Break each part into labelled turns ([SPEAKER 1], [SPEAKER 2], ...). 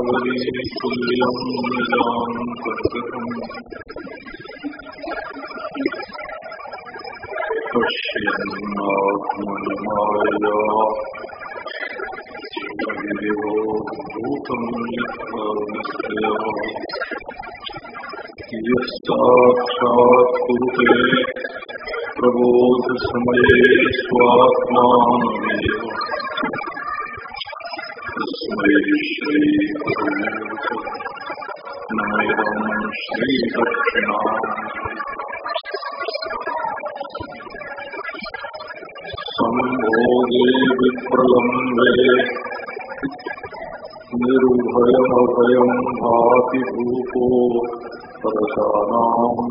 [SPEAKER 1] विश्वन्दर्पणदृश्यमानवलीकुल्यं निजान्तर्गतम् पश्यन्नात्मनिमाया देवो भूतं यथा यः साक्षात् कुरुते प्रबोधसमये स्वात्मानमेव। तस्मै विप्रलम्बे निर्भयमभयं भाति भूपो परशानाम्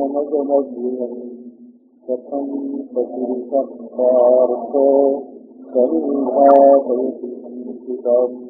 [SPEAKER 2] नमगमभ्यम् कथं प्रतिसत्तार्थ सन्धापयति संस्कृतम्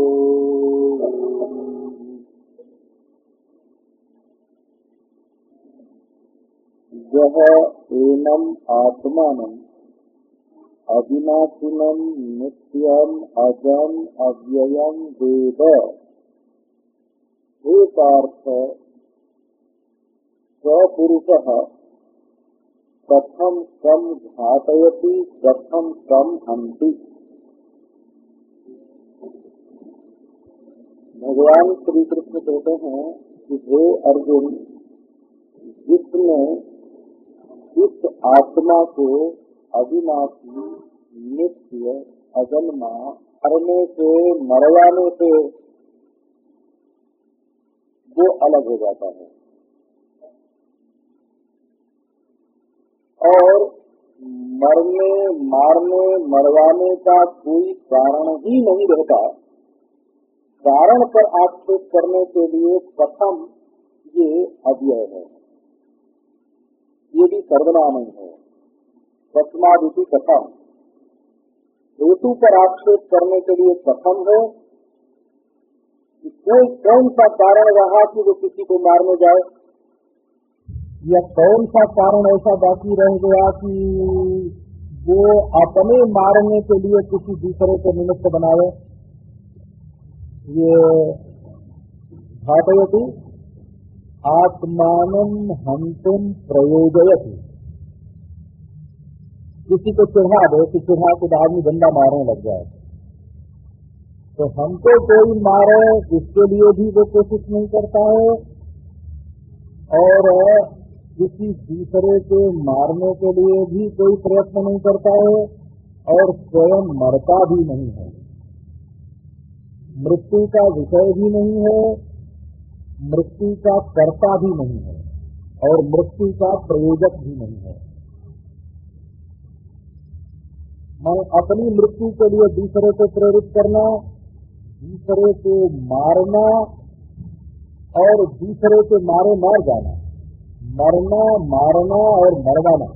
[SPEAKER 2] यह एनम आत्मानम, अविनाशिनम नित्यम अजम अव्ययम वेद। पार्थ स्वपुरुष कथम कम घातयति कथम कम हंति भगवान श्री कृष्ण कहते हैं कि हे अर्जुन, जिसने इस आत्मा को अविनाशी, नित्य, अजन्मा मरने से मरवाने से वो अलग हो जाता है। और मरने, मारने, मरवाने का कोई कारण ही नहीं रहता। कारण पर आक्षेप करने के लिए प्रथम ये अव्यय है। ये भी सर्वनाम है। प्रथमादिति कथम। हेतु पर आक्षेप करने के लिए कथम है कि कोई कौन सा कारण रहा कि वो किसी को मारने जाए। या कौन सा कारण ऐसा बाकी रह गया कि वो अपने मारने के लिए किसी दूसरे को निमित्त बनाए? ये घाटयती आत्मान हम तुम प्रयोजयति। किसी को चिढ़ा दे, कि चिढ़ा के आदमी गंदा मारने लग जाए। तो हमको कोई मारे इसके लिए भी वो कोशिश नहीं करता है, और किसी दूसरे के मारने के लिए भी कोई प्रयत्न नहीं करता है, और स्वयं मरता भी नहीं है। मृत्यु का विषय भी नहीं है मृत्यु का कर्ता भी नहीं है और मृत्यु का प्रयोजक भी नहीं है। मैं अपनी मृत्यु के लिए दूसरे को प्रेरित करना, दूसरे को मारना और दूसरे के मारे मार जाना। मरना, मारना और मरवाना।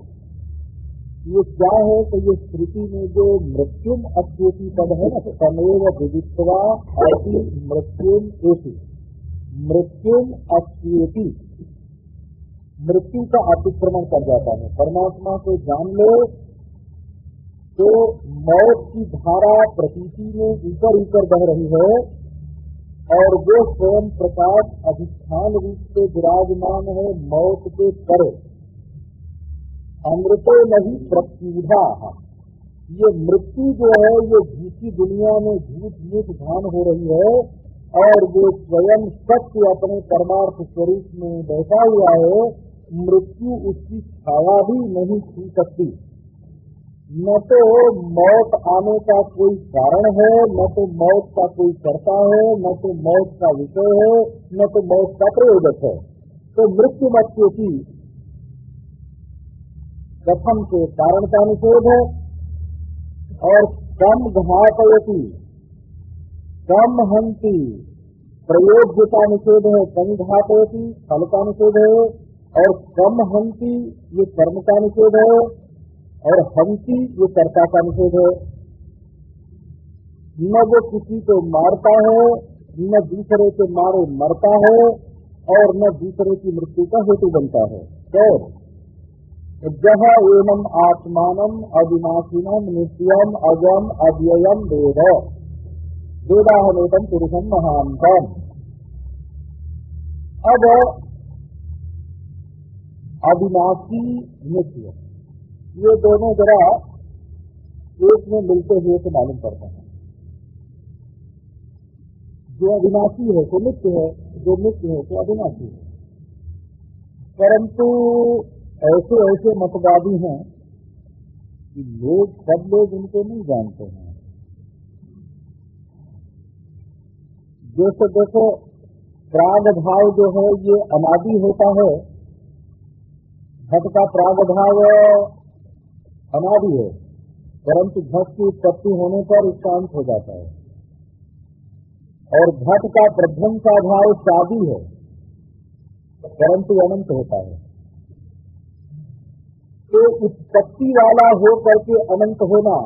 [SPEAKER 2] ये क्या है तो ये श्रुति में जो मृत्युम अत्येति पद है ना, तमेव विदित्वा अति मृत्युम एति। मृत्युम अत्येति मृत्यु का अतिक्रमण कर जाता है। परमात्मा को जान लो तो मौत की धारा प्रतीति में ऊपर ऊपर बह रही है और वो स्वयं प्रकाश अधिष्ठान रूप से विराजमान है मौत के परे। अमृतो नहीं प्रत्युधा ये मृत्यु जो है, ये झूठी दुनिया में झूठ मूठ भान हो रही है। और जो स्वयं सत्य अपने परमार्थ स्वरूप में बैठा हुआ है, मृत्यु उसकी छाया भी नहीं छू सकती। न तो मौत आने का कोई कारण है, न तो मौत का कोई कर्ता है, न तो मौत का विषय है, न तो मौत का प्रयोजक है। तो मृत्यु मत्य की कथम के कारण का निषेध है, और कम घातयती कम हंती प्रयोज्य का निषेध है घातयती फल का निषेध है और कम हंती ये कर्म का निषेध है और हँसी ये कर्ता का निषेध है न वो किसी को मारता है, न दूसरे के मारे मरता है और न दूसरे की मृत्यु का हेतु बनता है। तो जह एवं आत्मान अविनाशीनम नित्यम, अजम, अव्ययम, वेद। वेदाहमेतम पुरुषम महानतम अब अविनाशी नित्य। ये दोनों जरा एक में मिलते हुए तो मालूम पड़ता है। जो अविनाशी है तो नित्य है, जो नित्य है तो अविनाशी है। परंतु ऐसे ऐसे मतवादी हैं कि लोग, सब लोग उनको नहीं जानते हैं। जैसे देखो प्राग भाव जो है, ये अनादि होता है। घट का प्राग भाव अनादि है, परंतु घट की उत्पत्ति होने पर उसका अंत हो जाता है। और घट का प्रभम का भाव शादी है, परंतु अनंत होता है। तो उत्पत्ति वाला हो करके अनंत होना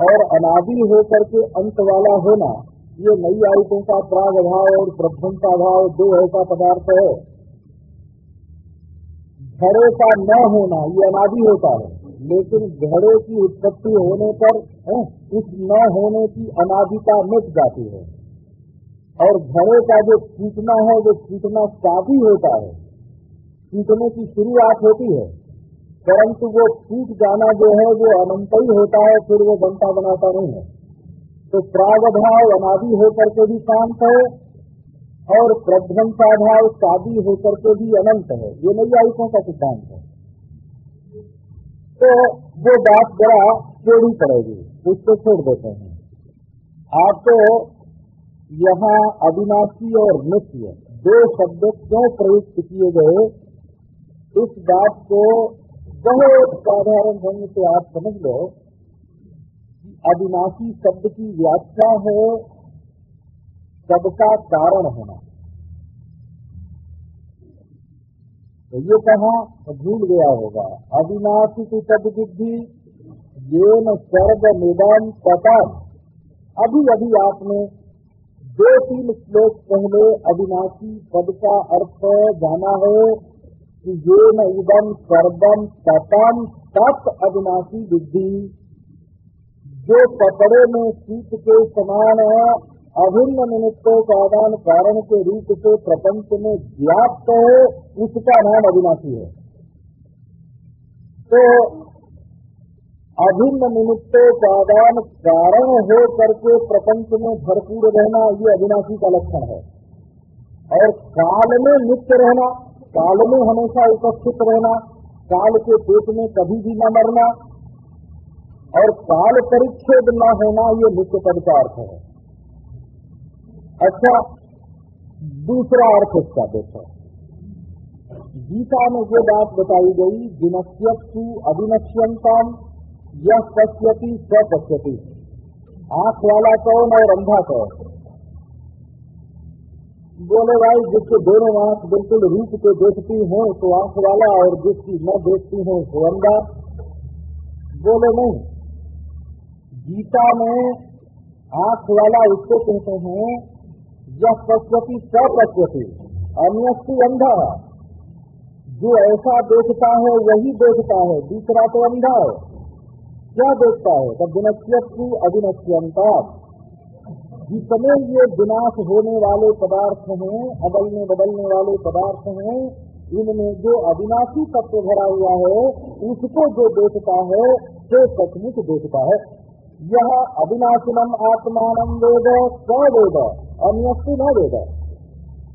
[SPEAKER 2] और अनादि हो करके अंत वाला होना ये नई आयतों का प्राग अभाव और प्रभम का अभाव दो ऐसा पदार्थ है। घड़े का न होना, ये अनादि होता है, लेकिन घड़े की उत्पत्ति होने पर उस न होने की अनादिता मिट जाती है। और घड़े का जो छूटना है, वो छूटना शादी होता है। छूटने की शुरुआत होती है, परंतु वो छूट जाना जो है, वो अनंत ही होता है, फिर वो बनता बनाता नहीं है। तो प्रागभाव अनादि होकर के भी शांत है और प्रध्वंसा भाव शादी होकर के भी अनंत है। ये आयुषों का सिद्धांत है। तो वो बात जरा टेढ़ी पड़ेगी उसको छोड़ देते हैं। आपको यहाँ अविनाशी और नित्य दो शब्द क्यों प्रयुक्त किए गए, इस बात को बहुत साधारण ढंग से आप समझ लो। अविनाशी शब्द की व्याख्या है, सबका कारण होना। तो ये कहा भूल गया होगा। अविनाशी की पद बुद्धि ये न सर्व निदान पता अभी अभी आपने दो तीन श्लोक पहले अविनाशी पद का अर्थ जाना है कि ये न इदम सर्वम तपम तप अविनाशी बुद्धि। जो कपड़े में शीत के समान है, अभिन्न निमित्तों का आदान कारण के रूप से प्रपंच में व्याप्त है, उसका नाम अविनाशी है। तो अभिन्न निमित्तों का आदान कारण हो करके प्रपंच में भरपूर रहना, ये अविनाशी का लक्षण है। और काल में नित्य रहना, काल में हमेशा उपस्थित रहना, काल के पेट में कभी भी न मरना और काल परिच्छेद न होना ये नित्य पद का अर्थ है। अच्छा दूसरा अर्थ इसका देखो। गीता में जो बात बताई गई विनश्यु अविनश्यंतम यह पश्यति स आँख वाला कौन और अंधा कौन? बोले, भाई, जिसके दोनों आँख बिल्कुल रूप को देखती हो तो आँख वाला और जिसकी न देखती हो तो अंधा? बोले, नहीं गीता में आँख वाला उसको कहते हैं, यह पश्यति स पश्यति अन्यस्तु अंधा जो ऐसा देखता है, वही देखता है, दूसरा तो अंधा है। क्या देखता है? तब विनश्यु अविनश्यंता जितने ये विनाश होने वाले पदार्थ हैं अदलने बदलने वाले पदार्थ हैं, इनमें जो अविनाशी तत्व भरा हुआ है, उसको जो देखता है तो सचमुच देखता है। यह अविनाशिनम आत्मान वेद, स वेद, अन्यस्तु न वेद।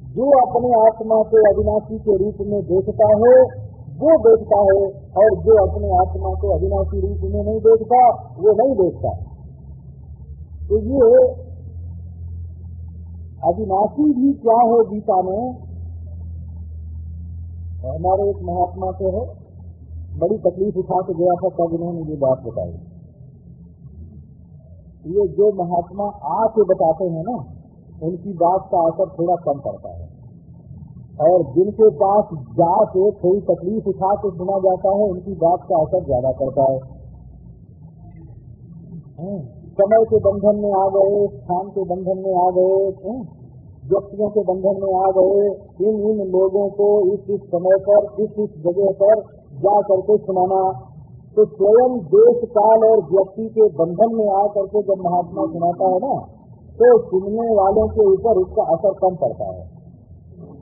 [SPEAKER 2] जो अपने आत्मा को अविनाशी के रूप में देखता है, वो देखता है, और जो अपने आत्मा को अविनाशी रूप में नहीं देखता, वो नहीं देखता। तो ये अविनाशी भी क्या है गीता में? हमारे एक महात्मा से है, बड़ी तकलीफ़ उठा के गया था, तब उन्होंने ये बात बताई। ये जो महात्मा आके बताते हैं ना, उनकी बात का असर थोड़ा कम पड़ता है। और जिनके पास जा के कोई तकलीफ़ उठा के सुना जाता है, उनकी बात का असर ज़्यादा पड़ता है। समय के बंधन में आ गए, स्थान के बंधन में आ गए व्यक्तियों के बंधन में आ गए इन इन लोगों को इस इस समय पर इस इस जगह पर जा करके सुनाना तो स्वयं देश, काल और व्यक्ति के बंधन में आ करके जब महात्मा सुनाता है ना तो सुनने वालों के ऊपर उसका असर कम पड़ता है।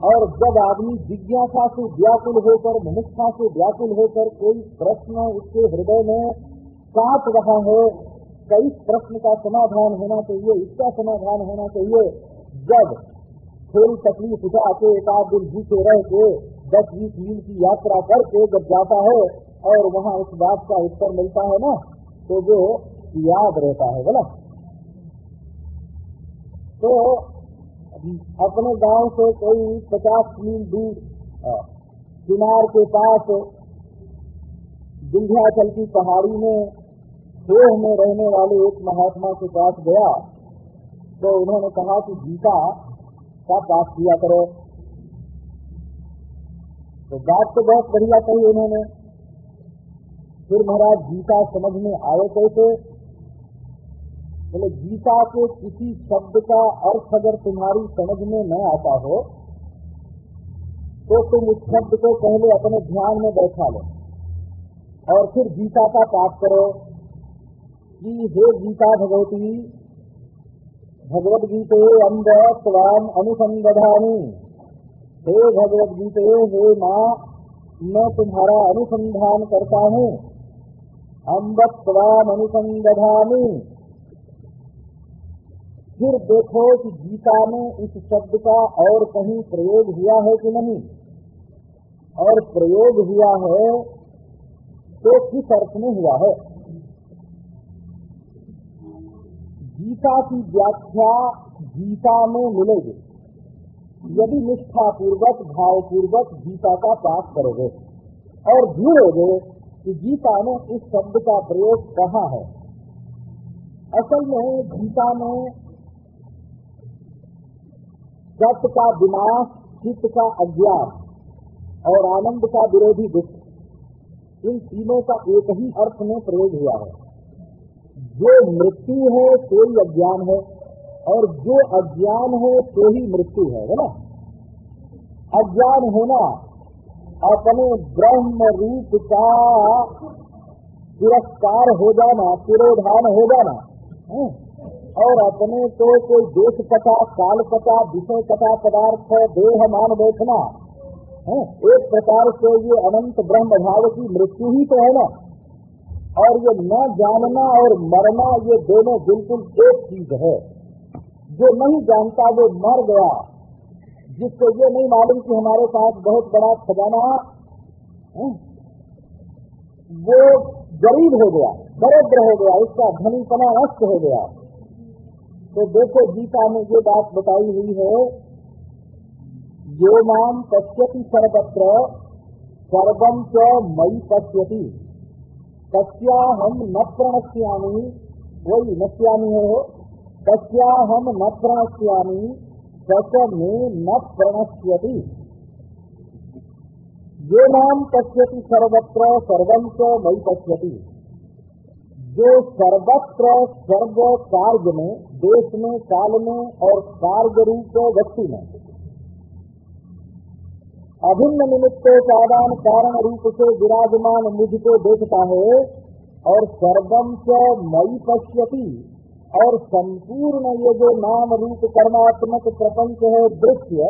[SPEAKER 2] और जब आदमी जिज्ञासा से व्याकुल होकर मनुष्यता से व्याकुल होकर कोई प्रश्न उसके हृदय में काट रहा है, कई प्रश्न का समाधान होना चाहिए, इसका समाधान होना चाहिए, जब थोड़ी तकलीफ़ उठा के एक आध दिन भूखे रह के, दस बीस मील की यात्रा करके जब जाता है और वहाँ उस बात का उत्तर मिलता है ना तो वो याद रहता है, बोला। तो अपने गाँव से कोई पचास मील दूर किनार के पास विंध्याचल की पहाड़ी में देह में रहने वाले एक महात्मा के पास गया तो उन्होंने कहा कि, गीता का पाठ किया करो। तो बात तो बहुत बढ़िया कही उन्होंने। फिर महाराज गीता समझ में आए कैसे? बोले, गीता के किसी शब्द का अर्थ अगर तुम्हारी समझ में न आता हो तो तुम उस शब्द को पहले अपने ध्यान में बैठा लो और फिर गीता का पाठ करो कि हे गीता भगवती भगवद गीते अम्ब स्वाम अनुसंधानी। हे भगवद गीते हे माँ, मैं तुम्हारा अनुसंधान करता हूँ। अम्ब स्वाम अनुसंधानी फिर देखो कि गीता में इस शब्द का और कहीं प्रयोग हुआ है कि नहीं। और प्रयोग हुआ है तो किस अर्थ में हुआ है? गीता की व्याख्या गीता में मिलेगी। यदि निष्ठा पूर्वक भाव पूर्वक गीता का पाठ करोगे और ढूंढोगे कि गीता में इस शब्द का प्रयोग कहाँ है। असल में गीता में सत का विनाश, चित्त का अज्ञान और आनंद का विरोधी दुख, इन तीनों का एक ही अर्थ में प्रयोग हुआ है। जो मृत्यु है तो ही अज्ञान है और जो अज्ञान है तो ही मृत्यु है है ना? अज्ञान होना अपने ब्रह्म रूप का तिरस्कार हो जाना, तिरोधान हो जाना, है? और अपने तो कोई देश कथा, काल कथा, विषय कथा, पदार्थ, देह, मान, बैठना, है? एक प्रकार से ये अनंत ब्रह्म भाव की मृत्यु ही तो है ना और ये न जानना और मरना, ये दोनों बिल्कुल एक चीज़ है जो नहीं जानता, वो मर गया जिसको ये नहीं मालूम कि हमारे पास बहुत बड़ा खजाना वो गरीब हो गया, दरिद्र हो गया, उसका धनीपना नष्ट हो गया। तो देखो, गीता में ये बात बताई हुई है जो माम पश्यति सर्वत्र सर्वम च मई पश्यति। तस्या हम न प्रणश्यामी वही नश्यामी है तस्या हम न प्रणश्यामी सच में न प्रणश्यति। जो नाम पश्यति सर्वत्र सर्वम च मई पश्यति। जो सर्वत्र, सर्व कार्य में, देश में, काल में और कार्य रूप वस्तु में, अभिन्न निमित्त निमित्तोपादान कारण रूप से विराजमान मुझ को देखता है और सर्वम च मई पश्यति। और संपूर्ण ये जो नाम रूप कर्मात्मक प्रपंच है दृश्य,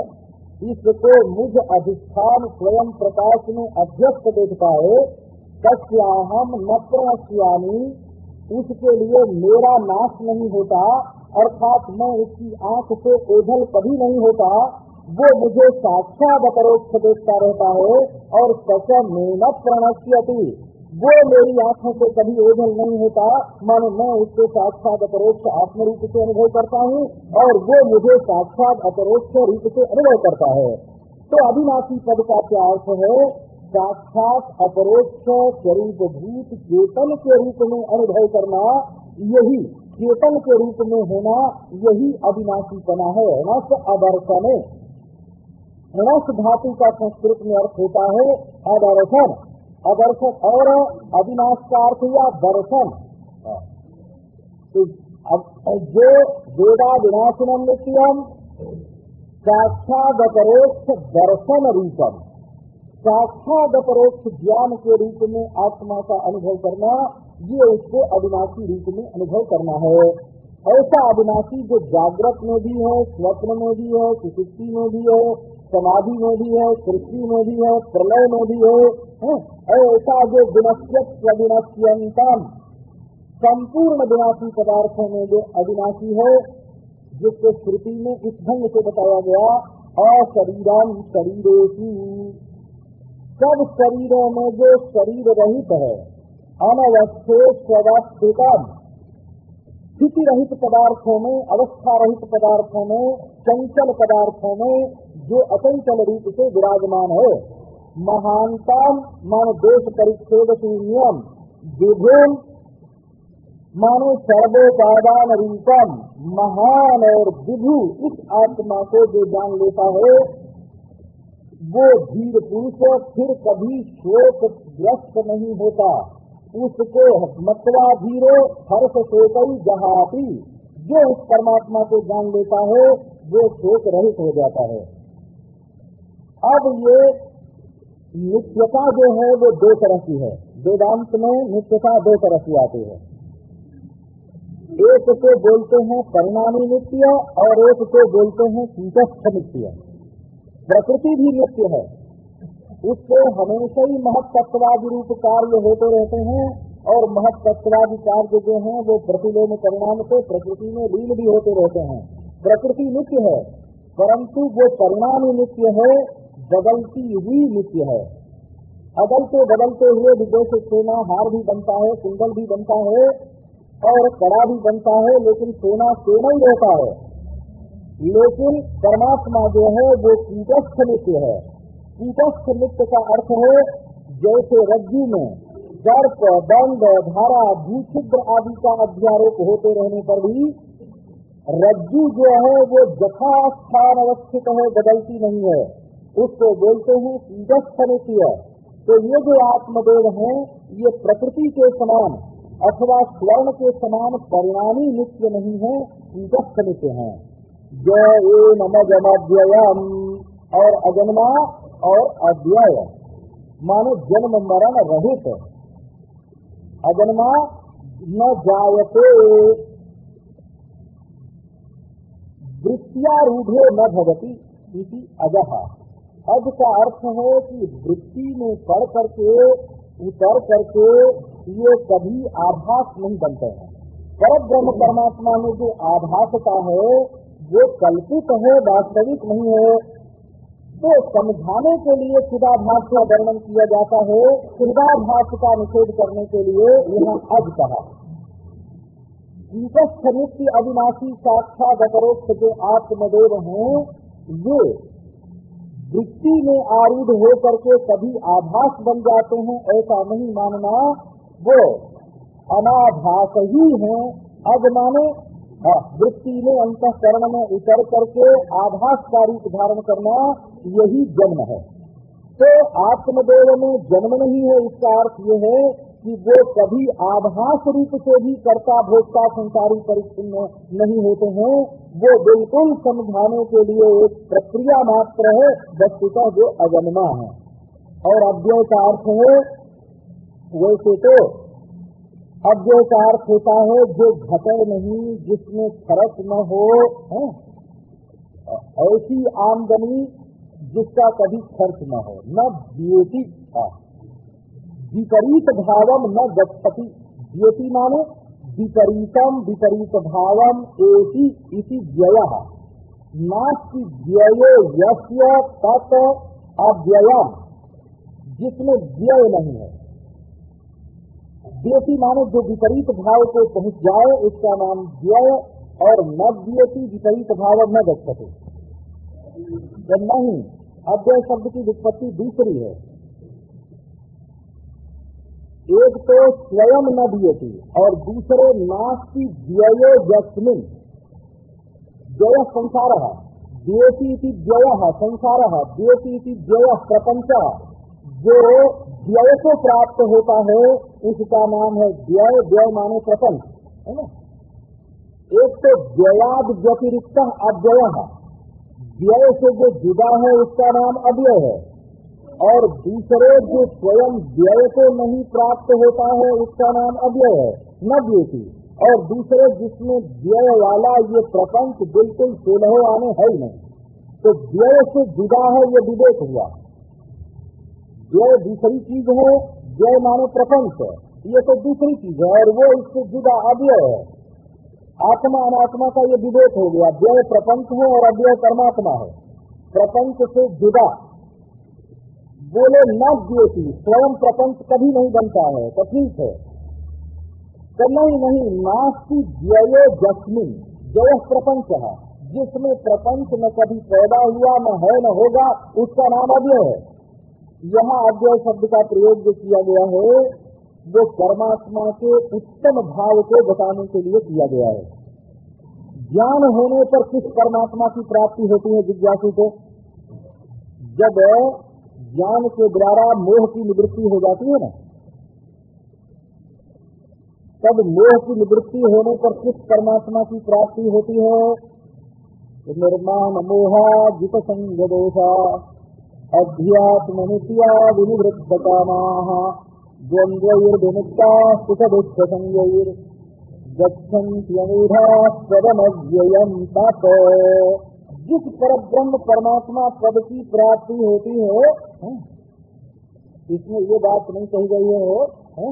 [SPEAKER 2] इसको मुझ अधिष्ठान स्वयं प्रकाश में अध्यस्त देख पाए तस्याहम न प्रणश्यामी उसके लिए मेरा नाश नहीं होता, अर्थात मैं उसकी आँख से ओझल कभी नहीं होता, वो मुझे साक्षात अपरोक्ष देखता रहता है, और सच में प्रणश्यति वो मेरी आँखों से कभी ओझल नहीं होता। मानो मैं उसके साक्षात अपरोक्ष आत्म रूप से अनुभव करता हूँ और वो मुझे साक्षात अपरोक्ष रूप से अनुभव करता है। तो अविनाशी पद का क्या अर्थ है? साक्षात अपरोक्ष स्वरूप भूत चेतन के रूप में अनुभव करना, यही चेतन के रूप में होना, यही अविनाशी पना है। नस अदर्शन नस धातु का संस्कृत में अर्थ होता है अदर्शन अदर्शन और अविनाश का अर्थ हुआ दर्शन तो जो वेदा विनाशनम नित्यम साक्षात अपरोक्ष दर्शन रूपम साक्षात अपरोक्ष ज्ञान के रूप में आत्मा का अनुभव करना, ये उसको अविनाशी रूप में अनुभव करना है। ऐसा अविनाशी जो जागृत में भी है, स्वप्न में भी है सुशुक्ति में भी है समाधि में भी है, सृष्टि में भी है, प्रलय में भी है ऐसा जो विनश्यत विनश्यंतम संपूर्ण विनाशी पदार्थों में जो अविनाशी है, जिसको श्रुति में इस ढंग से बताया गया, अशरीरम शरीरेशु सब शरीरों में जो शरीर रहित है, अनवस्थे स्ववस्थितम स्थिति रहित पदार्थों में अवस्था रहित पदार्थों में, चंचल पदार्थों में जो अचंचल रूप से विराजमान है। महानतम, मन देश परिच्छेद शून्यम विभुम मानो सर्वोपादान रूपम, महान और विभु इस आत्मा को जो जान लेता है, वो धीर पुरुष फिर कभी शोक ग्रस्त नहीं होता। उसको मतवा धीरो, हर्ष शोकई जहाती जो उस परमात्मा को जान लेता है, वो शोक रहित हो जाता है। अब ये नित्यता जो है, वो दो तरह की है। वेदांत में नित्यता दो तरह की आती है। एक को बोलते हैं परिणामी नित्य और एक को बोलते हैं कीटस्थ नित्य। प्रकृति भी नित्य है। उससे हमेशा ही महत्वादी रूप कार्य होते रहते हैं और महत्वादी कार्य जो है, वो प्रतिलोम परिणाम से प्रकृति में लीन भी होते रहते हैं। प्रकृति नित्य है, परंतु वो परिणामी नित्य है बदलती हुई नित्य है। बदलते बदलते हुए विदेश सोना हार भी बनता है, कुंडल भी बनता है और कड़ा भी बनता है, लेकिन सोना सोना ही रहता है। लेकिन परमात्मा जो है, वो कीटस्थ नित्य है। कीटस्थ नित्य का अर्थ है, जैसे रज्जु में गर्प दंड, धारा, भूछिद्र आदि का अध्यारोप होते रहने पर भी रज्जु जो है, वो जथास्थान अवस्थित है, बदलती नहीं है। उसको बोलते हैं कीटस्थ नित्य तो ये जो आत्मदेव है, ये प्रकृति के समान अथवा स्वर्ण के समान परिणामी नित्य नहीं है कीटस्थ नित्य है। जय नमजमव्ययम और अजन्मा और अव्यय मानो जन्म मरण रहित। अजन्मा न जायते। वृत्तियारूढ़े न इति अजहा अज का अर्थ है कि वृत्ति में पढ़ करके, उतर करके, ये कभी आभास नहीं बनते हैं। पर ब्रह्म परमात्मा में जो आभासता है, वो कल्पित है, वास्तविक नहीं है। तो समझाने के लिए खुदाभास का वर्णन किया जाता है खुदाभास का निषेध करने के लिए यहाँ अज कहा। जीतस्थ नित्य अविनाशी साक्षात अपरोक्ष जो आत्मदेव हैं वे वृत्ति में आरूढ़ हो करके कभी आभास बन जाते हैं, ऐसा नहीं मानना। वो अनाभास ही है। अब माने वृत्ति में, अंतकरण में उतर करके आभास का रूप धारण करना यही जन्म है। तो आत्मदेव में जन्म नहीं है, इसका अर्थ ये है कि वो कभी आभास रूप से भी कर्ता, भोक्ता, संसारी परिचिन्न नहीं होते हैं। वो बिल्कुल समझाने के लिए एक प्रक्रिया मात्र है, वस्तुतः जो अजन्मा है। और अव्यय का अर्थ है, वैसे तो अव्यय का अर्थ होता है, जो घटे नहीं, जिसमें खर्च न हो, है? ऐसी आमदनी जिसका कभी खर्च न हो, न व्यति विपरीत भावम न गति व्यति माने विपरीतम विपरीत भावम एति इति व्यय। नास्ति व्ययो यस्य तत् अव्ययम। जिसमें व्यय नहीं है। व्यति माने जो विपरीत भाव को पहुँच जाए, उसका नाम व्यय, और न व्यति विपरीत भाव न गच्छते। जब नहीं। अव्यय शब्द की विपत्ति दूसरी है। एक तो स्वयं न दियती और दूसरे नास्ति व्ययो जस्मिन व्यय संसार। है द्योति व्यय, संसार। है द्योति व्यय प्रपंच। जो व्यय को प्राप्त होता है, उसका नाम है व्यय। व्यय माने प्रपंच, है ना? एक तो व्ययाद व्यतिरिक्त अव्यय। है व्यय से जो जुदा है, उसका नाम अव्यय है। और दूसरे जो स्वयं व्यय को नहीं प्राप्त होता है, उसका नाम अव्यय है, न व्यती और दूसरे जिसमें व्यय वाला ये प्रपंच बिल्कुल सुलह आने है ही नहीं। तो व्यय से जुदा है, ये विवेक हुआ। व्यय दूसरी चीज़ है, व्यय माने प्रपंच है। ये तो दूसरी चीज़ है, और वो इससे जुदा अव्यय है। आत्मा अनात्मा का ये विवेक हो गया। व्यय प्रपंच है और अव्यय परमात्मा है। प्रपंच से जुदा। बोले न ज्योति, स्वयं प्रपंच कभी नहीं बनता है तो ठीक है। तो नहीं नहीं, नास्ती व्यय जस्मिन, जय प्रपंच। है जिसमें प्रपंच न कभी पैदा हुआ न है न होगा, उसका नाम अव्यय है। यहाँ अव्यय शब्द का प्रयोग जो किया गया है, वो परमात्मा के उत्तम भाव को बताने के लिए किया गया है। ज्ञान होने पर किस परमात्मा की प्राप्ति होती है, जिज्ञासु को? जब ज्ञान के द्वारा मोह की निवृत्ति हो जाती है ना? तब मोह की निवृत्ति होने पर किस परमात्मा की प्राप्ति होती है? निर्माण मोहा जित संग दोषा अध्यात्म नित्या विनिवृत्त कामा द्वंद्वयुर्विमुक्ता सुख दुख संगैर गच्छन्त्यनुधा पदमव्ययम तप जिस पर ब्रह्म परमात्मा पद की प्राप्ति होती है इसमें ये बात नहीं कही गई है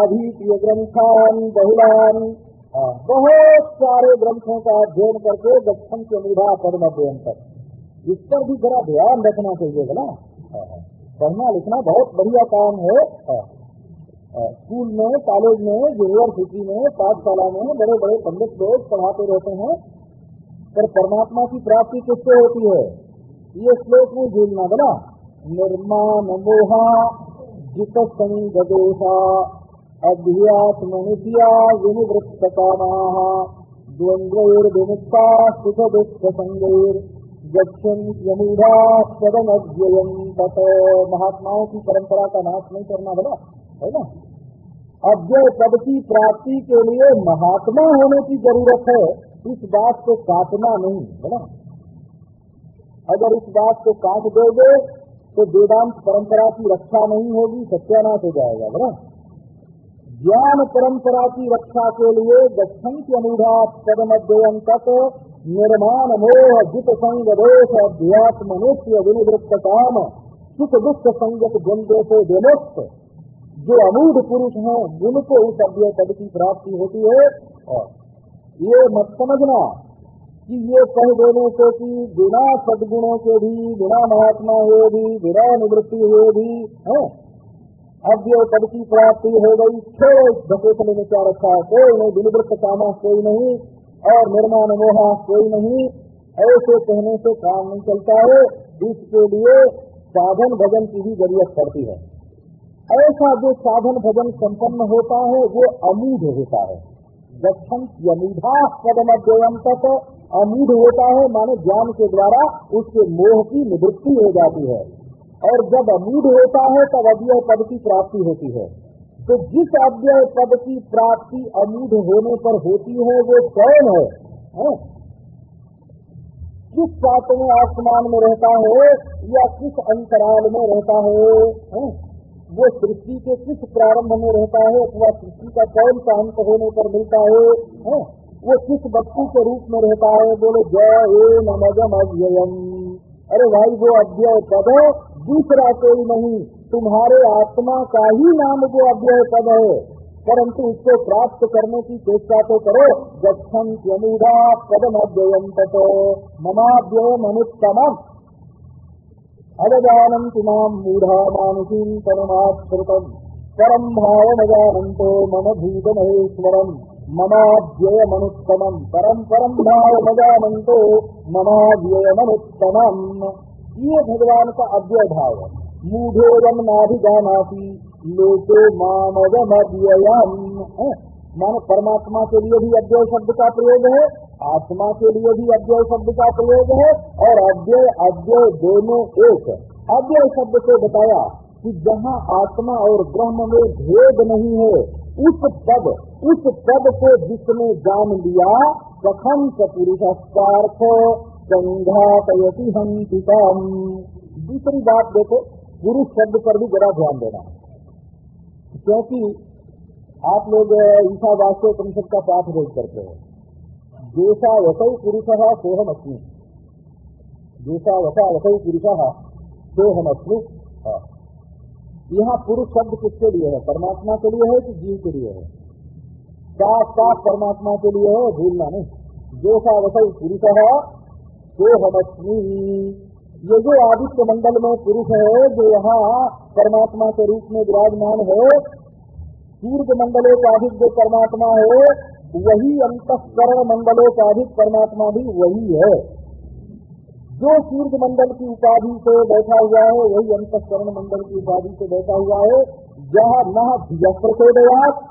[SPEAKER 2] अभीतीय ग्रंथान बहुलान। बहुत सारे ग्रंथों का अध्ययन करके दक्षिण के निभा पद्म अध्ययन कर। इस पर भी जरा ध्यान रखना चाहिए बोला पढ़ना लिखना बहुत बढ़िया काम है। स्कूल में, कॉलेज में यूनिवर्सिटी में, पाठशाला में बड़े बड़े पंडित लोग पढ़ाते रहते हैं। पर परमात्मा की प्राप्ति किससे होती है? ये श्लोक में झूलना बना। निर्माण मोहा जित संगोषा अध्यात्मनित्या विनिवृत्त कामाः द्वन्द्वैर्विमुक्ता सुख दुख संगैर महात्माओं की परंपरा का नाश नहीं करना बना, है ना? अव्यय पद की प्राप्ति के लिए महात्मा होने की ज़रूरत है। इस बात को काटना नहीं, है ना? अगर इस बात को काट दोगे तो वेदांत परंपरा की रक्षा नहीं होगी, सत्यानाश हो जाएगा बना ज्ञान परंपरा की रक्षा के लिए गच्छन्ति अनुधा पदमद्वयम तक निर्माण मोह जित संग दोष अध्यात्म नित्य विनिवृत्त काम सुख दुख संगत द्वंद्व से विमुक्त। जो अमूढ़ पुरुष हैं, उनको उस अव्यय पद की प्राप्ति होती है, और ये मत समझना कि ये कह देने से कि बिना सदगुणों के भी, बिना महात्मा हुए भी, बिना निवृत्ति हुए भी, है? अव्यय पद की प्राप्ति हो गई, छोड़ो धकेसले में क्या रखा है? कोई नहीं दिलवृत्त कामा कोई नहीं और निर्माण मोहा कोई नहीं। ऐसे कहने से काम नहीं चलता है। इसके लिए साधन भजन की भी ज़रूरत पड़ती है। ऐसा जो साधन भजन संपन्न होता है, वो अमूढ़ होता है। यमूढ़ा पदमद्वयम तक अमूढ़ होता है माने ज्ञान के द्वारा उसके मोह की निवृत्ति हो जाती है और जब अमूढ़ होता है तब अव्यय पद की प्राप्ति होती है तो जिस अव्यय पद की प्राप्ति अमूढ़ होने पर होती है वो कौन है, है? किस सातवें आसमान में रहता है या किस अंतराल में रहता है, है? वो सृष्टि के किस प्रारंभ में रहता है? अथवा सृष्टि का कौन सा अंत होने पर मिलता है, है? वो किस वस्तु के रूप में रहता है? बोले जय नमगम अव्ययम। अरे भाई वो अव्यय पद है? दूसरा कोई नहीं। तुम्हारे आत्मा का ही नाम वो अव्यय पद है? परंतु उसको प्राप्त करने की चेष्टा तो करो। गच्छन पदम अव्ययम तथो ममाव्यय मनुत्तम अवजानम तुमाम मूढ़ा मानसीम परमाश्रितम परम भाव नजानंतो मम भूत महेश्वरम ममाव्यय मनुत्तमम परम परम भाव नजानंतो ममाव्यय मनुत्तमम ये भगवान का अव्यय भाव है मूढ़ोरम नाभिजानासी। लोको मामदमव्ययम मानो परमात्मा के लिए भी अव्यय शब्द का प्रयोग है। आत्मा के लिए भी अव्यय शब्द का प्रयोग है और अव्यय अव्यय दोनों एक अव्यय शब्द से बताया कि जहाँ आत्मा और ब्रह्म में भेद नहीं है, उस पद उस पद को जिसने जान लिया, कथम स पुरुषार्थ संघातयति हंसितम दूसरी बात देखो, पुरुष शब्द पर भी जरा ध्यान देना। क्योंकि आप लोग ईसा वास्तव परिषद का पाठ रोज करते हैं। देशा वसौ पुरुष वसा वसौ पुरुष सोहम यहाँ पुरुष शब्द किसके लिए है? परमात्मा के लिए है कि जीव के लिए है? साफ़ साफ़ परमात्मा के लिए है, भूलना नहीं। देशा वसौ पुरुष सोहम अस्मी ये जो आदित्य मंडल में पुरुष है, जो यहाँ परमात्मा के रूप में विराजमान है सूर्य मंडलोपाधिक जो परमात्मा है वही अंतकरण अधिक परमात्मा भी वही है। जो सूर्य मंडल की उपाधि से बैठा हुआ है, वही अंतकरण मंडल की उपाधि से बैठा हुआ है। जहाँ न प्रचोदयात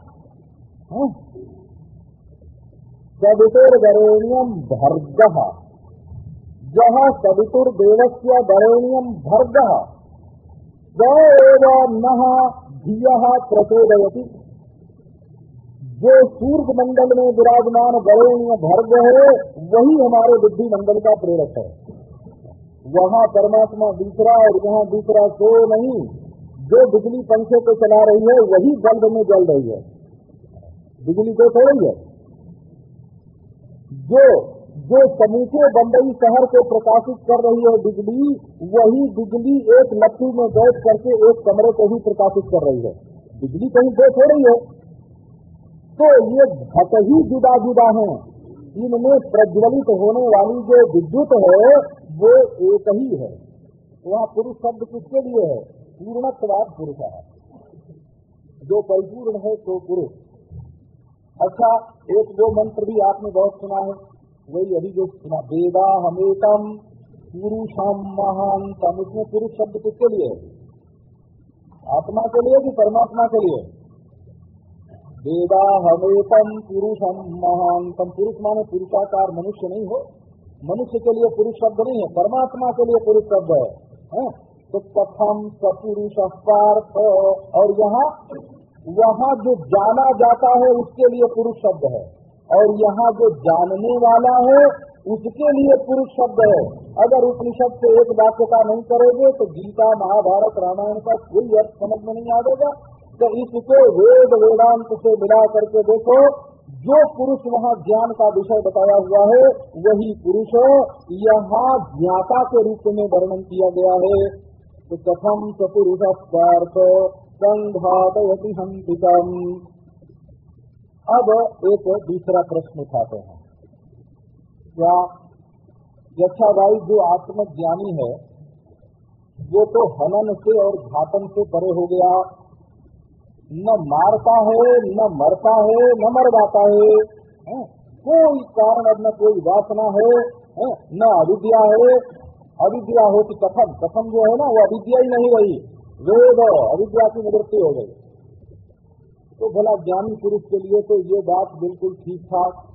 [SPEAKER 2] सवितुर्वरेण्यम भर्ग। जहाँ सवितुर्देवस्य वरेण्यम भर्ग। न धिय प्रचोदयती। जो सूर्य मंडल में विराजमान वरेण्य भर्ग है, वही हमारे बुद्धि मंडल का प्रेरक है। वहाँ परमात्मा दूसरा और यहाँ दूसरा सो नहीं। जो बिजली पंखे को चला रही है, वही बल्ब में जल रही है। बिजली तो रही है। जो जो समूचे बम्बई शहर को प्रकाशित कर रही है बिजली, वही बिजली एक लट्टू में बैठ करके एक कमरे को ही प्रकाशित कर रही है। बिजली कहीं दो रही है। तो ये घट ही जुदा जुदा हैं। इनमें प्रज्वलित होने वाली जो विद्युत है, वो एक ही है। वहाँ पुरुष शब्द किसके लिए है? पूर्णत्वाद पुरुष है। जो परिपूर्ण है तो पुरुष। अच्छा एक दो मंत्र भी आपने बहुत सुना है। वही अभी जो सुना, वेदा हमेतम पुरुषम महानतम इसमें पुरुष शब्द किसके लिए है? आत्मा के लिए कि परमात्मा के लिए? वेदा हमेतम पुरुषम महानतम। पुरुष माने पुरुषाकार मनुष्य नहीं हो। मनुष्य के लिए पुरुष शब्द नहीं है परमात्मा के लिए पुरुष शब्द है, है? तो कथम सपुरुष पार्थ। और यहाँ वहाँ जो जाना जाता है उसके लिए पुरुष शब्द है। और यहाँ जो जानने वाला है उसके लिए पुरुष शब्द है। अगर उपनिषद से एक वाक्य का नहीं करोगे तो गीता महाभारत रामायण का कोई अर्थ समझ में नहीं आ आएगा तो इसको वेद वेदांत से मिला करके देखो, जो पुरुष वहाँ ज्ञान का विषय बताया हुआ है, वही पुरुष यहाँ ज्ञाता के रूप में वर्णन किया गया है। तो कथम चतुरुष पार्थ संघातयति अब एक दूसरा प्रश्न उठाते हैं। क्या भाई जो आत्मज्ञानी है, वो तो हनन से और घातन से परे हो गया न मारता है न मरता है न मरवाता है, है? कोई कारण अब न कोई वासना है? न अविद्या है। अविद्या हो तो कथम? कथम जो है ना वो अविद्या ही नहीं रही। वेद अविद्या की निवृत्ति हो गई। तो भला ज्ञानी पुरुष के लिए तो ये बात बिल्कुल ठीक ठाक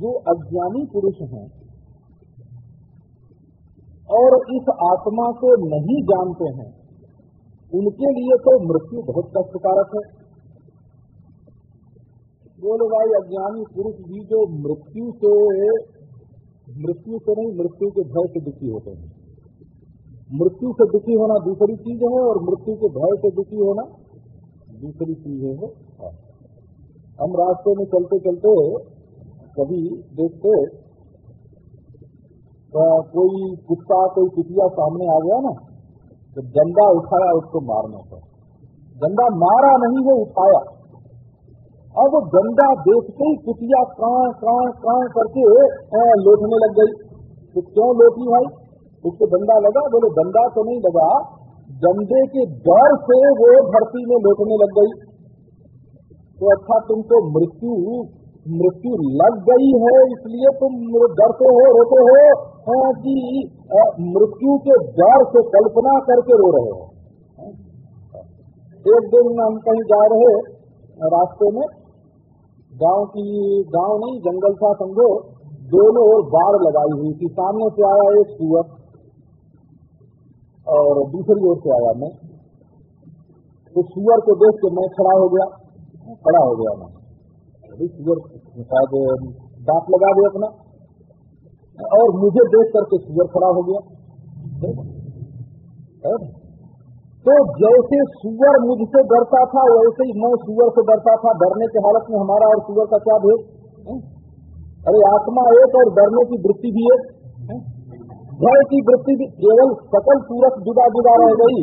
[SPEAKER 2] जो अज्ञानी पुरुष हैं और इस आत्मा को नहीं जानते हैं उनके लिए तो मृत्यु बहुत कष्टकारक है बोले, भाई, अज्ञानी पुरुष भी जो मृत्यु से मृत्यु से नहीं, मृत्यु के भय से दुखी होते हैं मृत्यु से दुखी होना दूसरी चीज़ है और मृत्यु के भय से दुखी होना दूसरी चीज़ है। हम रास्ते में चलते चलते कभी देखते कोई कुत्ता, कोई कुतिया सामने आ गया ना तो डंडा उठाया, उसको मारने पर गंदा मारा नहीं, वो उठाया। अब वो डंडा देखते ही कुतिया कां कां कां करके लोटने लग गई। तो क्यों लोटी भाई? उसको गंदा लगा। बोले, गंदा तो नहीं लगा। गंदे के डर से वो धरती में लोटने लग गई। तो अच्छा तुमको मृत्यु मृत्यु लग गई है, इसलिए तुम डरते हो, रोते हो। हाँ कि मृत्यु के डर से कल्पना करके रो रहे हो। एक दिन हम कहीं जा रहे, रास्ते में, गाँव की, गाँव नहीं, जंगल था समझो, दोनों ओर बाढ़ लगाई हुई थी। सामने से आया एक सुअर, और दूसरी ओर से आया मैं। तो सुअर को देख के मैं खड़ा हो गया, खड़ा हो गया मैं। अभी सुअर शायद दांत लगा दे अपना। और मुझे देख करके सुअर खड़ा हो गया। तो जैसे सुअर मुझसे डरता था, वैसे ही मैं सुअर से डरता था। डरने की हालत में हमारा और सुअर का क्या भेद? अरे आत्मा एक और डरने की वृत्ति भी एक। भय की वृत्ति भी केवल सकल सूरत जुदा जुदा रह गई।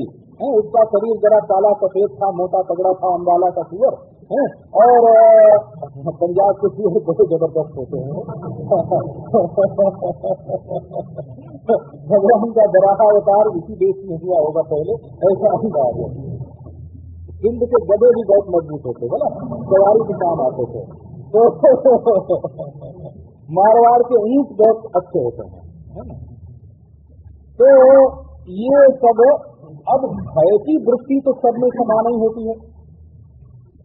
[SPEAKER 2] उसका शरीर जरा काला सफ़ेद था, मोटा तगड़ा था अम्बाला का सुअर। है और पंजाब के सुअर बहुत ज़बरदस्त होते हैं। भगवान का बराहा अवतार इसी देश में हुआ होगा पहले, ऐसा अंदाज है। सिंध के गधे भी बहुत मज़बूत होते है ना सवारी के काम आते थे। तो मारवाड़ के ईंट बहुत अच्छे होते हैं तो ये सब, अब भय की वृत्ति तो सब में समान ही होती है।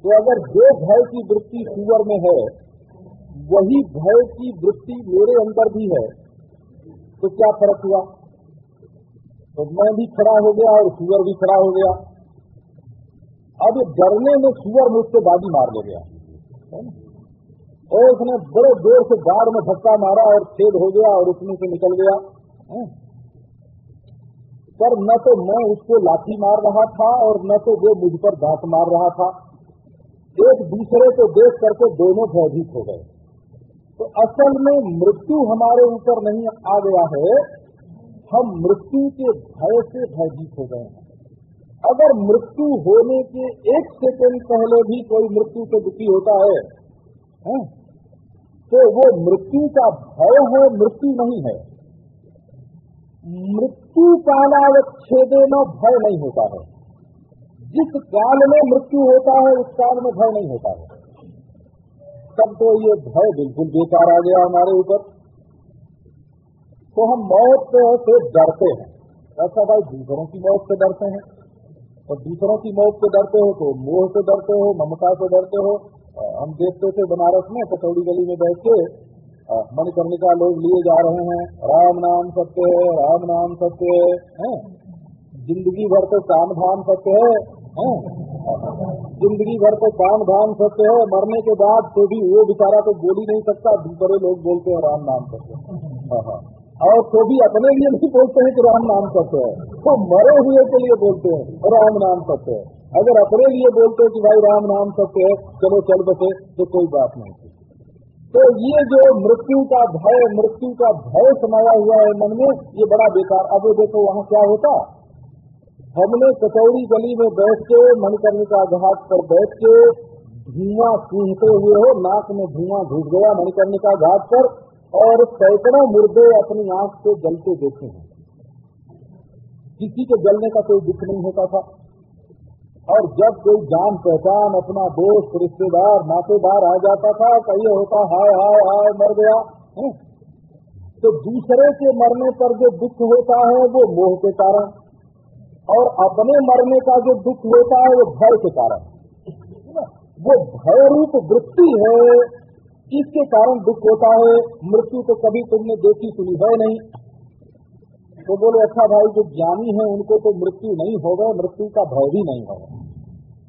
[SPEAKER 2] तो अगर जो भय की वृत्ति सुअर में है, वही भय की वृत्ति मेरे अंदर भी है तो क्या फ़र्क हुआ? तो मैं भी खड़ा हो गया और सुअर भी खड़ा हो गया। अब डरने में सुअर मुझसे बाजी मार ले गया। और उसने बड़े ज़ोर से बाढ़ में धक्का मारा और छेद हो गया और उसमें से निकल गया। पर न तो मैं उसको लाठी मार रहा था और न तो वो मुझ पर दांत मार रहा था। एक दूसरे को देख करके दोनों भयभीत हो गए। तो असल में मृत्यु हमारे ऊपर नहीं आ गया है हम मृत्यु के भय से भयभीत हो गए हैं। अगर मृत्यु होने के एक सेकंड पहले भी कोई मृत्यु से दुखी होता है, है? तो वो मृत्यु का भय है मृत्यु नहीं है। मृत्यु कालावच्छेदे में भय नहीं होता है। जिस काल में मृत्यु होता है, उस काल में भय नहीं होता है। तब तो ये भय बिल्कुल बेकार आ गया हमारे ऊपर। तो हम मौत से डरते हैं। ऐसा भाई, दूसरों की मौत से डरते हैं। और दूसरों की मौत से डरते हो तो मोह से डरते हो, ममता से डरते हो। हम देखते थे बनारस में कचौड़ी गली में बैठ के मणिकर्णिका लोग लिए जा रहे हैं। राम नाम सत्य है, राम नाम सत्य है? ज़िंदगी भर तो काम धाम सत्य है। ज़िंदगी भर तो काम धाम सत्य है, मरने के बाद तो भी वो बेचारा तो बोल ही नहीं सकता दूसरे लोग बोलते हैं, राम नाम सत्य और तो भी अपने लिए नहीं बोलते हैं कि राम नाम सत्य है। तो मरे हुए के लिए बोलते हैं, राम नाम सत्य है। अगर अपने लिए बोलते हैं कि भाई राम नाम सत्य है, चलो चल बसे तो कोई बात नहीं। तो ये जो मृत्यु का भय, मृत्यु का भय समाया हुआ है मन में, ये बड़ा बेकार। अब देखो वहाँ क्या होता। हमने कचौड़ी गली में बैठ के मणिकर्णिका घाट पर बैठ के धुआँ सूंघते हुए हो, नाक में धुआँ घुस गया मणिकर्णिका घाट पर और सैकड़ों मुर्दे अपनी आँख से जलते देखे हैं किसी के जलने का कोई दुख नहीं होता था और जब कोई जान पहचान, अपना दोस्त, रिश्तेदार, नातेदार आ जाता था कहीं होता, हाय हाय हाय, मर गया, है? तो दूसरे के मरने पर जो दुख होता है, वो मोह के कारण और अपने मरने का जो दुख होता है, वो भय के कारण। वो भय रूप वृत्ति है, इसके कारण दुख होता है। मृत्यु तो कभी तुमने देखी, सुनी है नहीं। तो बोले अच्छा भाई, जो ज्ञानी है, उनको तो मृत्यु नहीं होगा मृत्यु का भय भी नहीं होगा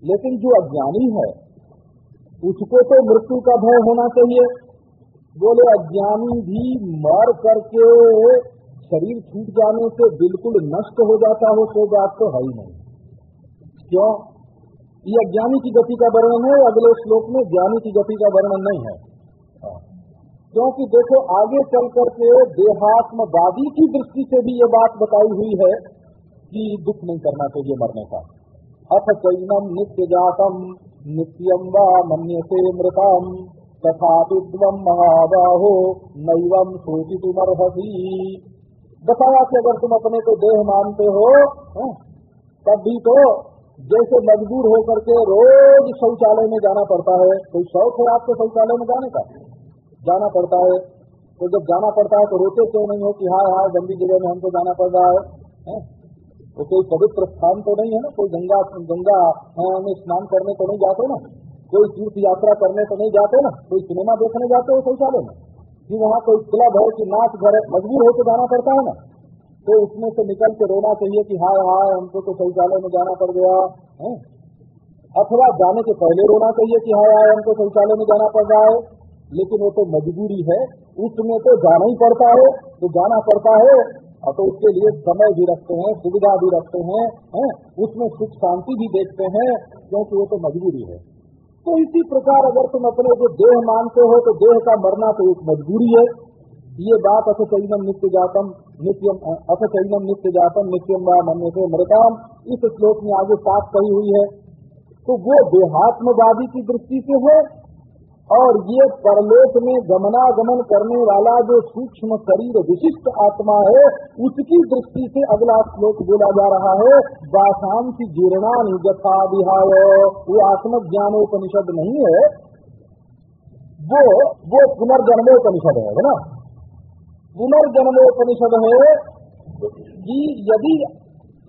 [SPEAKER 2] लेकिन जो अज्ञानी है, उसको तो मृत्यु का भय होना चाहिए। बोले, अज्ञानी भी मर करके शरीर छूट जाने से बिल्कुल नष्ट हो जाता हो सो बात तो है ही नहीं। क्यों? ये अज्ञानी की गति का वर्णन है, अगले श्लोक में ज्ञानी की गति का वर्णन नहीं है। हाँ। क्योंकि देखो, आगे चल करके देहात्मवादी की दृष्टि से भी ये बात बताई हुई है कि दुख नहीं करना चाहिए मरने का। अथ चैनम नित्य जातम नित्यम व मन्य से मृतम तथा महाबाहो नैवम सोची तुमर्हसी बताया कि अगर तुम अपने को देह मानते हो हाँ, तब भी तो जैसे मजबूर होकर के रोज शौचालय में जाना पड़ता है कोई शौक है आपको शौचालय में जाने का? जाना पड़ता है। तो जब जाना पड़ता है तो रोते क्यों नहीं हो कि हाँ हाँ गंदी जगह में हमको जाना पड़ रहा है, है? तो कोई पवित्र स्थान तो नहीं है ना? कोई गंगा गंगा हाँ, में स्नान करने तो नहीं जाते ना? कोई तीर्थ यात्रा करने तो नहीं जाते ना? कोई सिनेमा देखने जाते हो शौचालय में? कि वहाँ कोई क्लब है कि नाच घर मजबूर होकर जाना पड़ता है ना? तो उसमें से निकल के रोना चाहिए कि हाय हाय, हमको तो शौचालय में जाना पड़ गया, है? अथवा जाने के पहले रोना चाहिए कि हाय हाय, हमको शौचालय में जाना पड़ रहा है। लेकिन वो तो मजबूरी है, उसमें तो जाना ही पड़ता है। तो जाना पड़ता है, और तो उसके लिए समय भी रखते हैं, सुविधा भी रखते हैं, है? उसमें सुख शांति भी देखते हैं, क्योंकि वो तो मजबूरी है। तो इसी प्रकार अगर तुम अपने जो देह मानते हो तो देह का मरना तो एक मजबूरी है। ये बात अथ चैनम नित्य जातम, नित्यम अथ चैनम नित्य जातम, नित्यम व मन से मृताम। इस श्लोक में आगे साफ़ कही हुई है। तो वो देहात्मवादी की दृष्टि से है और ये परलोक में गमनागमन करने वाला जो सूक्ष्म शरीर विशिष्ट आत्मा है, उसकी दृष्टि से अगला श्लोक बोला जा रहा है बाशांति जीर्णा जथा विहाय। वो आत्मज्ञानोपनिषद नहीं है। वो वो पुनर्जन्मोपनिषद है ना? पुनर्जन्मोपनिषद है, कि यदि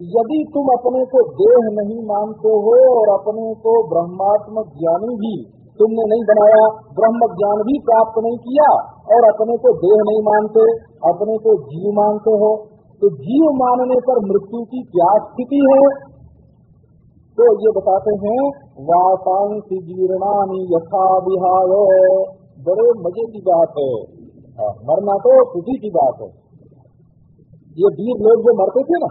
[SPEAKER 2] यदि तुम अपने को देह नहीं मानते हो और अपने को ब्रह्मात्म ज्ञानी भी तुमने नहीं बनाया ब्रह्म ज्ञान भी प्राप्त नहीं किया और अपने को देह नहीं मानते अपने को जीव मानते हो। तो जीव मानने पर मृत्यु की क्या स्थिति है? तो ये बताते हैं वातांसी जीर्णानी यथा विहाय। बड़े मज़े की बात है। हाँ, मरना तो खुशी की बात है। ये वीर लोग जो मरते थे ना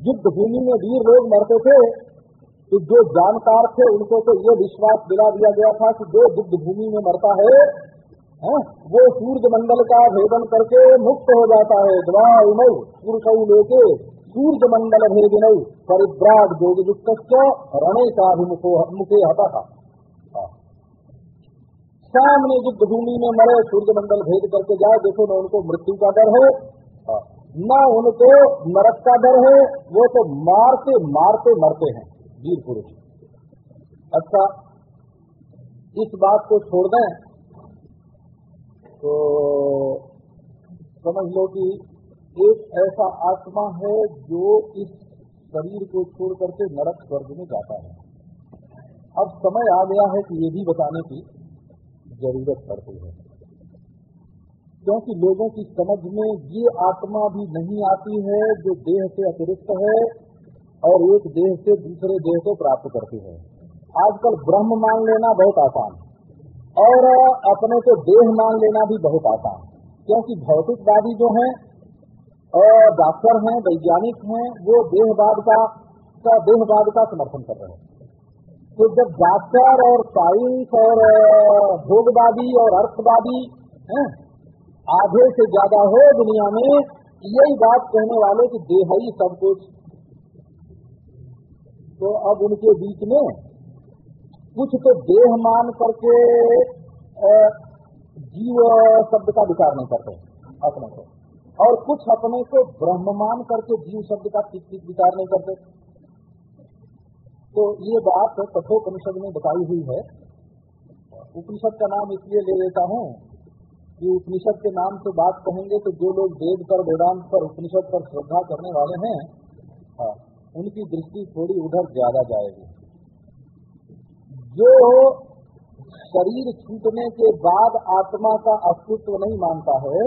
[SPEAKER 2] युद्ध भूमि में वीर लोग मरते थे तो जो जानकार थे, उनको तो ये विश्वास दिला दिया गया था कि जो युद्ध भूमि में मरता है है, वो सूर्य मंडल का भेदन करके मुक्त हो जाता है द्वा उमय पुरुष लेके सूर्य मंडल भेद नहीं परिव्राग जोग युक्त रणे का भी मुखे था हाँ। सामने युद्ध भूमि में मरे सूर्य मंडल भेद करके जाए, देखो न उनको मृत्यु का डर है हाँ। न उनको नरक का डर है, वो तो मारते मारते मरते हैं वीर पुरुष। अच्छा इस बात को छोड़ दें तो समझ लो कि एक ऐसा आत्मा है जो इस शरीर को छोड़ करके नरक स्वर्ग में जाता है। अब समय आ गया है कि ये भी बताने की ज़रूरत पड़ती है। क्योंकि लोगों की समझ में ये आत्मा भी नहीं आती है जो देह से अतिरिक्त है और एक देह से दूसरे देह को प्राप्त करती है। आजकल ब्रह्म मान लेना बहुत आसान और अपने को देह मान लेना भी बहुत आसान क्योंकि भौतिकवादी जो हैं डॉक्टर हैं वैज्ञानिक हैं वो देहवाद का, का देहवाद का समर्थन कर रहे हैं। तो जब डॉक्टर और साइंस और भोगवादी और अर्थवादी आधे से ज़्यादा हो दुनिया में यही बात कहने वाले कि देह ही सब कुछ तो अब उनके बीच में कुछ तो देह मान करके जीव शब्द का विचार नहीं करते अपने को और कुछ अपने को ब्रह्म मान करके जीव शब्द का ठीक ठीक विचार नहीं करते। तो ये बात कठोपनिषद में बताई हुई है। उपनिषद का नाम इसलिए ले लेता हूँ कि उपनिषद के नाम से बात कहेंगे तो जो लोग वेद पर वेदांत पर उपनिषद पर श्रद्धा करने वाले हैं हाँ, उनकी दृष्टि थोड़ी उधर ज़्यादा जाएगी। जो शरीर छूटने के बाद आत्मा का अस्तित्व नहीं मानता है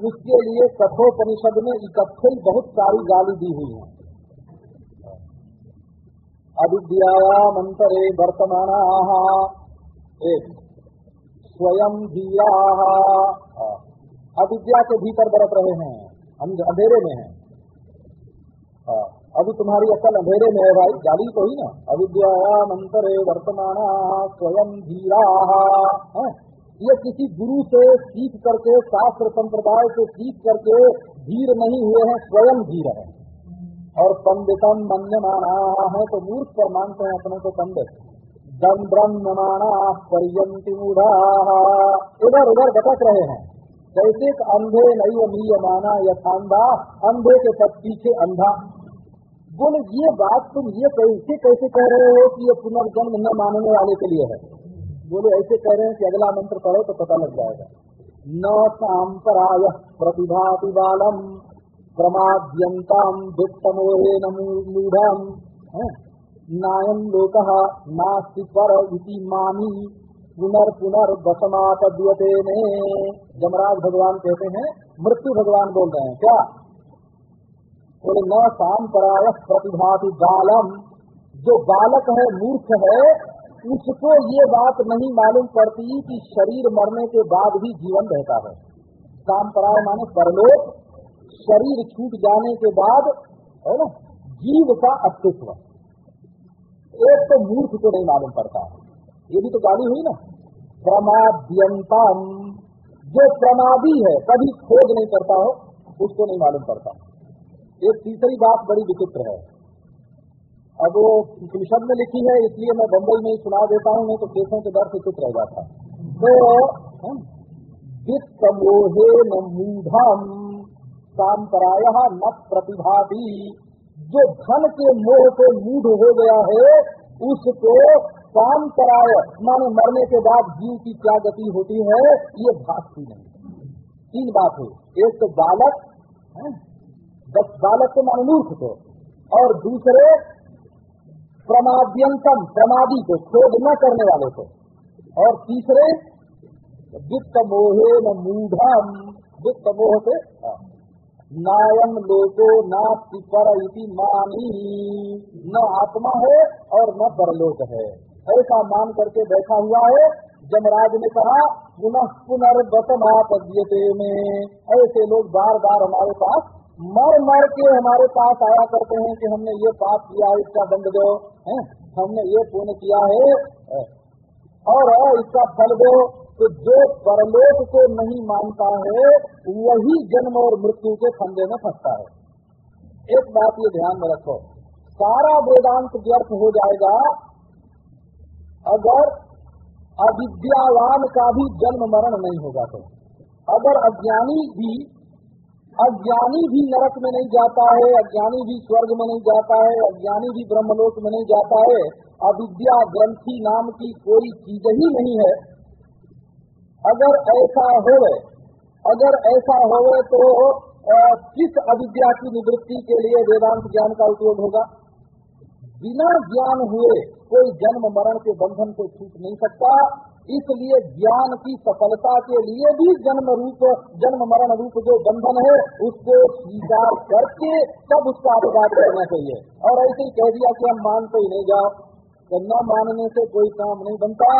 [SPEAKER 2] उसके लिए कठोपनिषद में इकट्ठे ही बहुत सारी गाली दी हुई है। अविद्यायाम अंतरे वर्तमान एक स्वयं धीरा अविद्या के भीतर बरत रहे हैं अंधेरे में हाँ, अभी तुम्हारी अकल अंधेरे में है भाई गाली तो ही ना। अविद्याम अंतरे वर्तमान स्वयं धीरा। ये किसी गुरु से सीख करके, शास्त्र संप्रदाय से सीख करके धीर नहीं हुए हैं, स्वयं धीर है। और पंडितम मन्य माना है तो मूर्ख पर मानते हैं अपने को पंडित। दम ब्रह्म माना पर्यंति इधर, उधर भटक रहे हैं। जैसे अंधे नहीं नीय माना यथांधा, अंधे के सब पीछे अंधा। बोले, ये बात तुम ये कैसे कैसे कह रहे हो कि ये पुनर्जन्म न मानने वाले के लिए है? बोले, ऐसे कह रहे हैं कि अगला मंत्र पढ़ो तो पता लग जाएगा। न सांपराय प्रतिभा बालम प्रमाद्यंताम वित्तमोहे मूढ़म नायम लोक नास्ति पर मानी, पुनर् पुनर् बसमापद्यते ने। जमराज भगवान कहते हैं, मृत्यु भगवान बोल रहे हैं, क्या? बोले न सांपराय प्रतिभा बालम। जो बालक है, मूर्ख है, उसको ये बात नहीं मालूम पड़ती कि शरीर मरने के बाद भी जीवन रहता है। पराय माने परलोक। शरीर छूट जाने के बाद, है ना, जीव का अस्तित्व। एक तो मूर्ख को नहीं मालूम पड़ता। ये भी तो गाली हुई ना। प्रमाद्यंतम। जो प्रमादी है, कभी खोज नहीं करता हो, उसको नहीं मालूम पड़ता। एक तीसरी बात बड़ी विचित्र है। अब वो ट्यूशन में लिखी है, इसलिए मैं बम्बई में ही सुना देता हूँ, नहीं तो केसों के दर से चुप रह जाता तो वित्त मोहे न मूढ़म सांपराय न प्रतिभा जो धन के मोह से मूढ़ हो गया है, उसको सांपराय माने मरने के बाद जीव की क्या गति होती है, ये भागती नहीं। तीन बात है। एक तो बालक बस बालक को माने मूर्ख को और दूसरे प्रमाद्यंतम प्रमादी को शोध न करने वाले को। और तीसरे वित्त मोहे न मूढ़म। वित्त मोह से हाँ, नायम लोगो नास्ति पर मानी। न आत्मा है और न परलोक है। ऐसा मान करके बैठा हुआ है। जमराज ने कहा पुनः पुनर्वतमापद्यते में। ऐसे लोग बार बार हमारे पास मर मर के हमारे पास आया करते हैं कि हमने ये पाप किया है इसका दंड दो, है? हमने ये पुण्य किया है। और इसका फल दो। तो जो परलोक को नहीं मानता है, वही जन्म और मृत्यु के फंदे में फंसता है। एक बात ये ध्यान में रखो। सारा वेदांत व्यर्थ हो जाएगा अगर अविद्यावान का भी जन्म मरण नहीं होगा तो। अगर अज्ञानी भी अज्ञानी भी नरक में नहीं जाता है, अज्ञानी भी स्वर्ग में नहीं जाता है, अज्ञानी भी ब्रह्मलोक में नहीं जाता है। अविद्या ग्रंथि नाम की कोई चीज़ ही नहीं है। अगर ऐसा हो अगर ऐसा हो तो किस अविद्या की निवृत्ति के लिए वेदांत ज्ञान का उपयोग होगा? बिना ज्ञान हुए कोई जन्म मरण के बंधन को छूट नहीं सकता। इसलिए ज्ञान की सफलता के लिए भी जन्म रूप, जन्म मरण रूप जो बंधन है, उसको स्वीकार करके तब उसका अपराध करना चाहिए। और ऐसे ही कह दिया कि हम मानते ही नहीं जाओ तो न मानने से कोई काम नहीं बनता।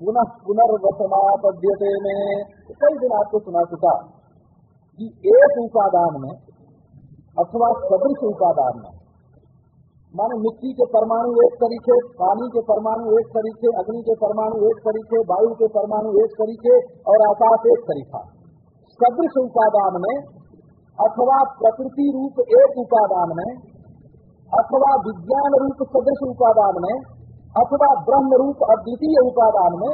[SPEAKER 2] पुनः पुनर्वसमापद्यते में। कई दिन आपको सुना चुका कि एक उपादान में अथवा सदृश उपादान में माने मिट्टी के परमाणु एक तरीके, पानी के परमाणु एक तरीके, अग्नि के परमाणु एक तरीके, वायु के परमाणु एक तरीके और आकाश एक तरीका। सदृश उपादान में अथवा प्रकृति रूप एक उपादान में, अथवा विज्ञान रूप सदृश उपादान में, अथवा ब्रह्म रूप अद्वितीय उपादान में,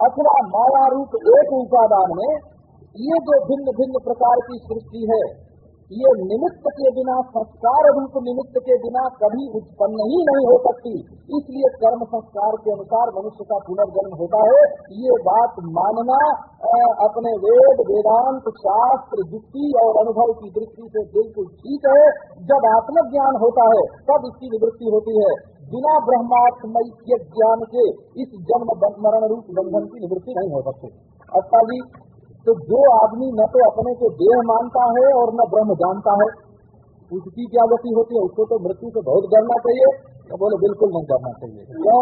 [SPEAKER 2] अथवा माया रूप एक उपादान में, ये जो भिन्न भिन्न प्रकार की सृष्टि है। ये निमित्त के बिना, संस्कार रूप निमित्त के बिना कभी उत्पन्न ही नहीं हो सकती। इसलिए कर्म संस्कार के अनुसार मनुष्य का पुनर्जन्म होता है। ये बात मानना अपने वेद, वेदांत, शास्त्र, युक्ति और अनुभव की दृष्टि से बिल्कुल ठीक है। जब आत्मज्ञान होता है, तब इसकी निवृत्ति होती है। बिना ब्रह्मात्मय ज्ञान के इस जन्म, मरण रूप बंधन की निवृत्ति नहीं हो सकती। अच्छा जी तो जो आदमी न तो अपने को देह मानता है और न ब्रह्म जानता है। उसकी क्या गति होती है? उसको तो मृत्यु से बहुत डरना चाहिए। तो बोले, बिल्कुल नहीं डरना चाहिए। क्यों?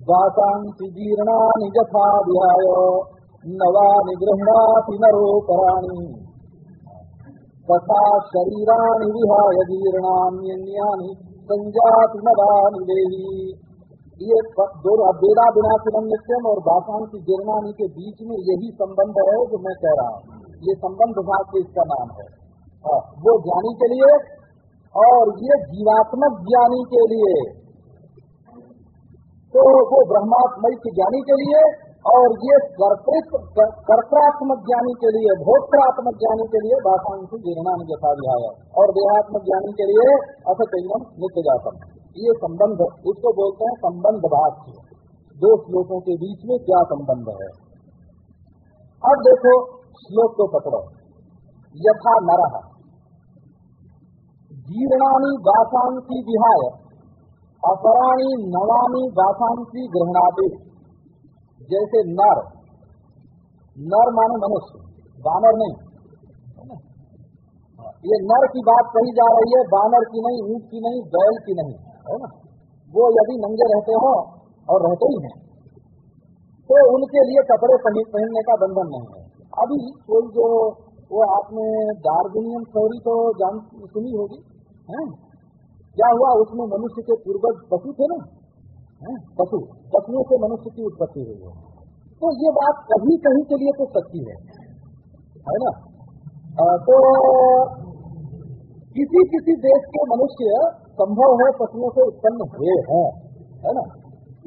[SPEAKER 2] दासांति जीर्णा निजथा विहाय नवा निगृहणाति नरो पराणी। तथा शरीराणि विहाय जीर्णान्यानि संजाति मदानि देवी ये वेदा विनाशनम नित्यम और दासान की गिरनानी के बीच में यही संबंध है जो मैं कह रहा हूँ। ये संबंध के इसका नाम है। आ, वो ज्ञानी के लिए और ये जीवात्मक ज्ञानी के लिए। तो वो ब्रह्मात्मय के ज्ञानी के लिए और ये कर्तात्मक ज्ञानी के लिए भोक्तात्मक ज्ञानी के लिए दासांश गिरनानी जथा विहाय और देहात्मक ज्ञानी के लिए अथ नित्य जातम ये संबंध उसको बोलते हैं संबंध वाक्य दो श्लोकों के बीच में क्या संबंध है? अब देखो श्लोक को पकड़ो। यथा नर। जीर्णानी गाथांसी विहाय। अपराणी नवानी गाथांसी ग्रहणाते जैसे नर। नर माने मनुष्य। बानर नहीं। ये नर की बात कही जा रही है, बानर की नहीं ऊँट की नहीं, बैल की नहीं। है ना? वो यदि नंगे रहते हो और रहते ही हैं तो उनके लिए कपड़े पहनने का बंधन नहीं है। अभी कोई जो वो आपने दार्जिलियन थ्योरी तो जान सुनी होगी है? क्या हुआ? उसमें मनुष्य के पूर्वज पशु थे ना? पशु। पशुओं से मनुष्य की उत्पत्ति हुई है। तो ये बात कहीं कहीं के लिए तो सच्ची है है ना? आ, तो किसी किसी देश के मनुष्य संभव है पशुओं से उत्पन्न हुए हैं, है ना?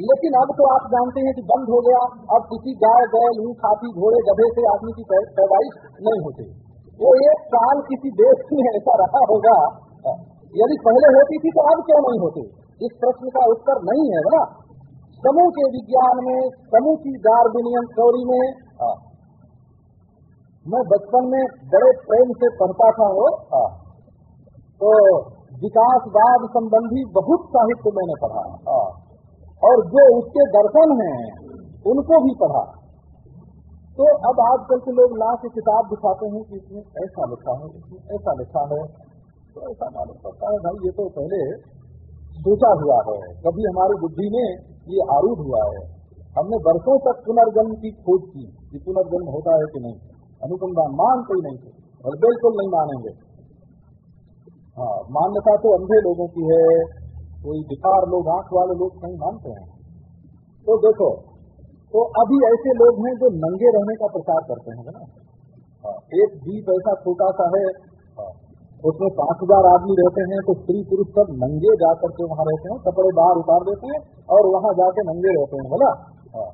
[SPEAKER 2] लेकिन अब तो आप जानते हैं कि बंद हो गया, अब किसी गाय बैल ऊँट हाथी घोड़े, गधे से आदमी की पैदाइश नहीं होती। वो एक साल किसी देश में ऐसा रहा होगा, यदि पहले होती थी तो अब क्यों नहीं होती? इस प्रश्न का उत्तर नहीं है ना? समूह के विज्ञान में, समूह की दार्जिनियन थ्योरी में मैं बचपन में बड़े प्रेम से पढ़ता था वो तो विकासवाद संबंधी बहुत साहित्य मैंने पढ़ा हाँ। और जो उसके दर्शन हैं उनको भी पढ़ा। तो अब आजकल के लोग ला के किताब दिखाते हैं कि इसमें ऐसा लिखा है इसमें ऐसा लिखा है। तो ऐसा मालूम पड़ता है भाई ये तो पहले सोचा हुआ है। कभी हमारी बुद्धि में ये आरूढ़ हुआ है। हमने वर्षों तक पुनर्जन्म की खोज की कि पुनर्जन्म होता है कि नहीं। अनुसंधान मानते ही नहीं थे और बिल्कुल नहीं मानेंगे। हाँ मान्यता तो अंधे लोगों की है। कोई विकार लोग आँख वाले लोग नहीं मानते हैं। तो देखो तो अभी ऐसे लोग हैं जो नंगे रहने का प्रचार करते हैं ना? हाँ, एक द्वीप ऐसा छोटा सा है हाँ, उसमें पाँच हज़ार आदमी रहते हैं तो स्त्री पुरुष सब नंगे जाकर के वहाँ रहते हैं कपड़े बाहर उतार देते हैं और वहाँ जाके नंगे रहते हैं बोला हाँ,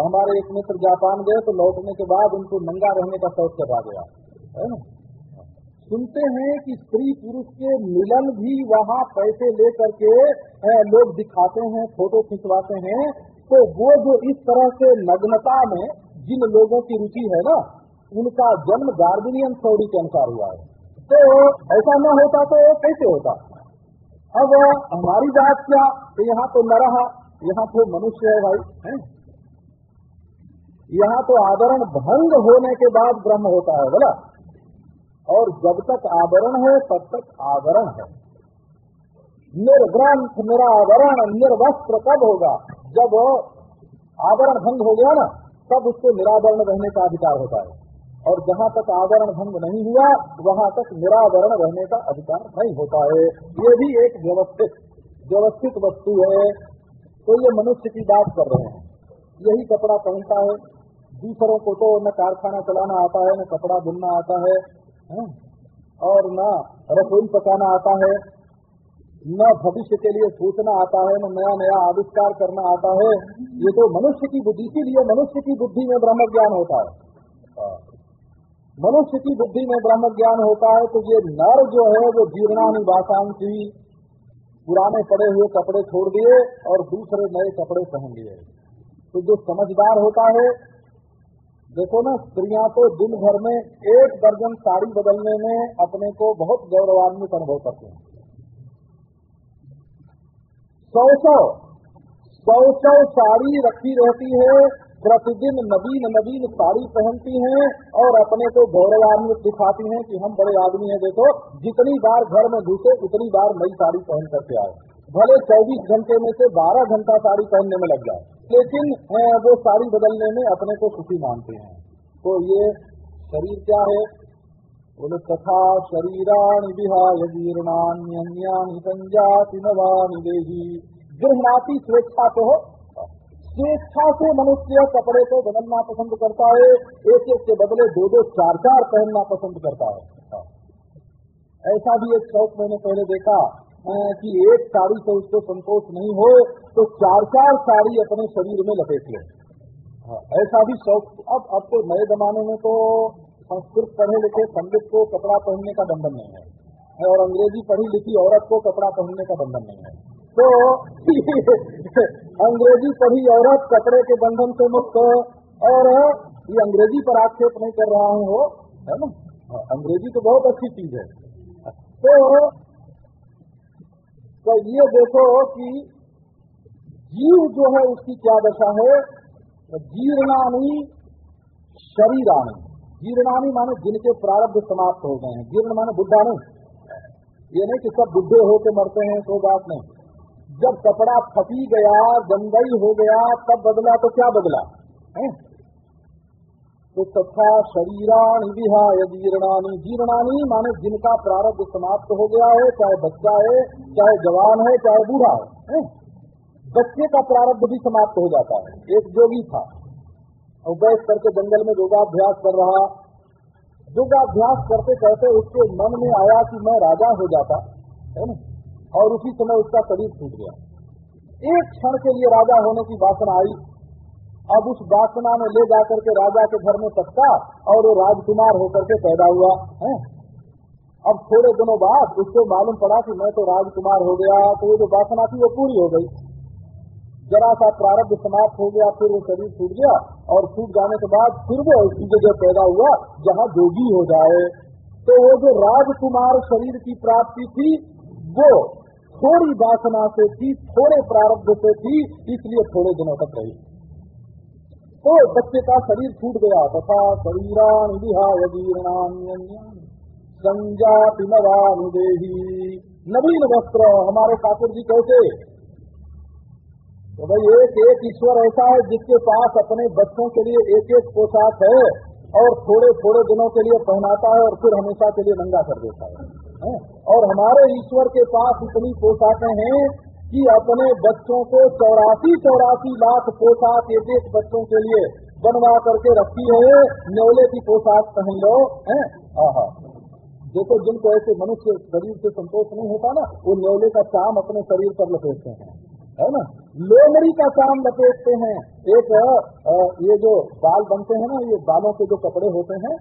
[SPEAKER 2] हमारे एक मित्र जापान गए तो लौटने के बाद उनको नंगा रहने का शौक करवा गया है ना? सुनते हैं कि स्त्री पुरुष के मिलन भी वहाँ पैसे लेकर के लोग दिखाते हैं, फ़ोटो खिंचवाते हैं। तो वो जो इस तरह से नग्नता में जिन लोगों की रुचि है ना, उनका जन्म गार्जिनियन थ्योरी के अनुसार हुआ है। तो ऐसा न होता तो कैसे होता? अब हमारी जात क्या? तो यहाँ तो न रहा यहाँ तो मनुष्य है भाई, है? यहाँ तो आदरण भंग होने के बाद ब्रह्म होता है, बोला। और जब तक आवरण है, तब तक आवरण है। निर्ग्रंथ निरावरण, निर्वस्त्र कब होगा। जब आवरण भंग हो गया ना, तब उसको निरावरण रहने का अधिकार होता है। और जहाँ तक आवरण भंग नहीं हुआ, वहाँ तक निरावरण रहने का अधिकार नहीं होता है। ये भी एक व्यवस्थित व्यवस्थित वस्तु है। तो ये मनुष्य की बात कर रहे हैं। यही कपड़ा पहनता है। दूसरों को तो न कारखाना चलाना आता है, न कपड़ा बुनना आता है? और न रसोई पकाना आता है, न भविष्य के लिए सोचना आता है, न नया नया आविष्कार करना आता है, ये तो मनुष्य की बुद्धि, इसीलिए मनुष्य की बुद्धि में ब्रह्म ज्ञान होता है। मनुष्य की बुद्धि में ब्रह्म ज्ञान होता है तो ये नर जो है, वो जीर्णानी की पुराने पड़े हुए कपड़े छोड़ दिए और दूसरे नए कपड़े पहन लिए तो जो समझदार होता है देखो ना, स्त्रियाँ तो दिन भर में एक दर्जन साड़ी बदलने में अपने को बहुत गौरवान्वित अनुभव करते हैं। सौ सौ सौ सौ साड़ी रखी रहती है, प्रतिदिन नवीन नवीन साड़ी पहनती हैं और अपने को गौरवान्वित दिखाती हैं कि हम बड़े आदमी हैं। देखो, जितनी बार घर में घुसे, उतनी बार नई साड़ी पहन करके आए। भले चौबीस घंटे में से बारह घंटा साड़ी पहनने में लग जाए, लेकिन वो साड़ी बदलने में अपने को खुशी मानते हैं। तो ये शरीर क्या है? बोले, तथा शरीराणि विहाय जीर्णान्यन्यानि संजाति नवानि देही। गृहणाती स्वेच्छा हो। स्वेच्छा से मनुष्य कपड़े को बदलना पसंद करता है, एक एक के बदले दो दो चार चार पहनना पसंद करता है। ऐसा भी एक शौक मैंने पहले देखा। कि एक साड़ी से उसको संतोष नहीं हो तो चार चार साड़ी अपने शरीर में लपेट ले। ऐसा भी शौक। अब अब तो नए जमाने में तो संस्कृत पढ़े लिखे पंडित को कपड़ा पहनने का बंधन नहीं है। और अंग्रेज़ी पढ़ी लिखी औरत को कपड़ा पहनने का बंधन नहीं है। तो अंग्रेज़ी पढ़ी औरत कपड़े के बंधन से मुक्त, और ये अंग्रेज़ी पर आक्षेप नहीं कर रहा हूँ वो है ना? अंग्रेज़ी तो बहुत अच्छी चीज़ है। तो तो ये देखो कि जीव जो है उसकी क्या दशा है? जीर्णानी शरीरानी जीर्णानी माने जिनके प्रारब्ध समाप्त हो गए हैं। जीर्ण माने बुद्धा नहीं ये नहीं कि सब बुद्धे होके मरते हैं तो बात नहीं। जब कपड़ा फटी गया गंदई हो गया, तब बदला तो क्या बदला? है? तो तथा शरीराणी विहाय जीर्णानी। जीर्णानी माने जिनका प्रारब्ध समाप्त हो गया है, चाहे बच्चा है, चाहे जवान है, चाहे बूढ़ा है बच्चे का प्रारब्ध भी समाप्त हो जाता है। एक जोगी था। और बैठ करके जंगल में योगाभ्यास कर रहा। योगाभ्यास करते करते उसके मन में आया कि मैं राजा हो जाता, है ना? और उसी समय उसका शरीर छूट गया। एक क्षण के लिए राजा होने की वासना आई। अब उस वासना में ले जाकर के राजा के घर में तकता और वो राजकुमार होकर के पैदा हुआ, है। अब थोड़े दिनों बाद उसको मालूम पड़ा कि मैं तो राजकुमार हो गया तो वो जो वासना थी वो पूरी हो गई। जरा सा प्रारब्ध समाप्त हो गया, फिर वो शरीर छूट गया और छूट जाने के बाद फिर वो ऐसी जगह पैदा हुआ, जहाँ जोगी हो जाए। तो वो जो राजकुमार शरीर की प्राप्ति थी, वो थोड़ी वासना से थी, थोड़े प्रारब्ध से थी, इसलिए थोड़े दिनों तक रही। तो बच्चे का शरीर छूट गया तथा शरीरान विहाय संजाति नवानुदेही। नवीन वस्त्र हमारे ठाकुर जी कैसे तो भाई एक एक ईश्वर ऐसा है जिसके पास अपने बच्चों के लिए एक एक पोशाक है और थोड़े थोड़े दिनों के लिए पहनाता है और फिर हमेशा के लिए नंगा कर देता है, है? और हमारे ईश्वर के पास इतनी पोशाकें हैं कि अपने बच्चों को चौरासी चौरासी लाख पोशाक एक एक बच्चों के लिए बनवा करके रखी है। न्योले की पोशाक पहन लो है? देखो जिनको ऐसे मनुष्य शरीर से संतोष नहीं होता ना वो न्योले का चाम अपने शरीर पर लपेटते हैं है ना? लोमड़ी का काम लपेटते हैं। एक आ, ये जो बाल बनते हैं ना ये बालों के जो कपड़े होते हैं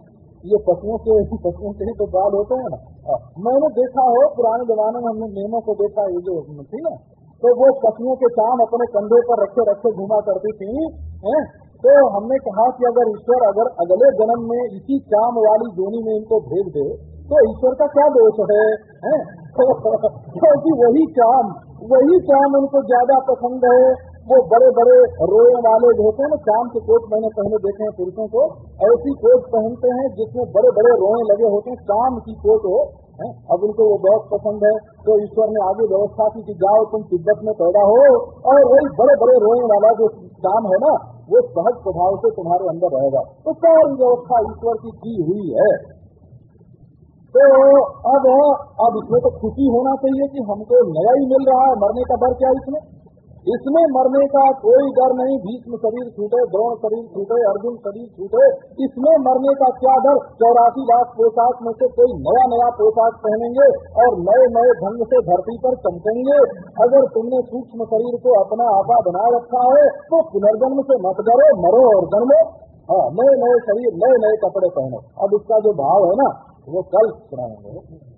[SPEAKER 2] ये पशुओं के पशुओं के ही तो बाल होते हैं ना। मैंने देखा हो पुराने जमाने में हमने नियमों को देखा ये जो थी ना तो वो पशुओं के काम अपने कंधे पर रखे रखे घुमा करती थी है तो हमने कहा कि अगर ईश्वर अगर अगले जन्म में इसी काम वाली जोनी में इनको भेज दे तो ईश्वर का क्या दोष है, है? क्योंकि वही काम वही काम उनको ज़्यादा पसंद है वो बड़े बड़े रोए वाले जो होते हैं ना काम के कोट मैंने पहले देखे हैं पुरुषों को ऐसी कोट पहनते हैं जिसमें बड़े बड़े रोए लगे होते हैं काम की कोट हो है? अब उनको वो बहुत पसंद है तो ईश्वर ने आगे व्यवस्था की कि जाओ तुम तिब्बत में पैदा हो, और वही बड़े बड़े रोने वाला जो काम है ना, वो सहज स्वभाव से तुम्हारे अंदर रहेगा। तो सारी व्यवस्था ईश्वर की की हुई है। तो अब अब इसमें तो खुशी होना चाहिए कि हमको नया ही मिल रहा है, मरने का डर क्या इसमें? इसमें मरने का कोई डर नहीं, भीष्म शरीर छूटे, द्रोण शरीर छूटे, अर्जुन शरीर छूटे, इसमें मरने का क्या डर? चौरासी लाख पोशाक में से कोई नया नया पोशाक पहनेंगे और नए नए ढंग से धरती पर चमकेंगे। अगर तुमने सूक्ष्म शरीर को अपना आपा बनाए रखा है तो पुनर्जन्म से मत डरो, मरो और जन्मो। हाँ नए नए शरीर, नए नए कपड़े पहनो। अब इसका जो भाव है ना, वो कल सुनाएँगे।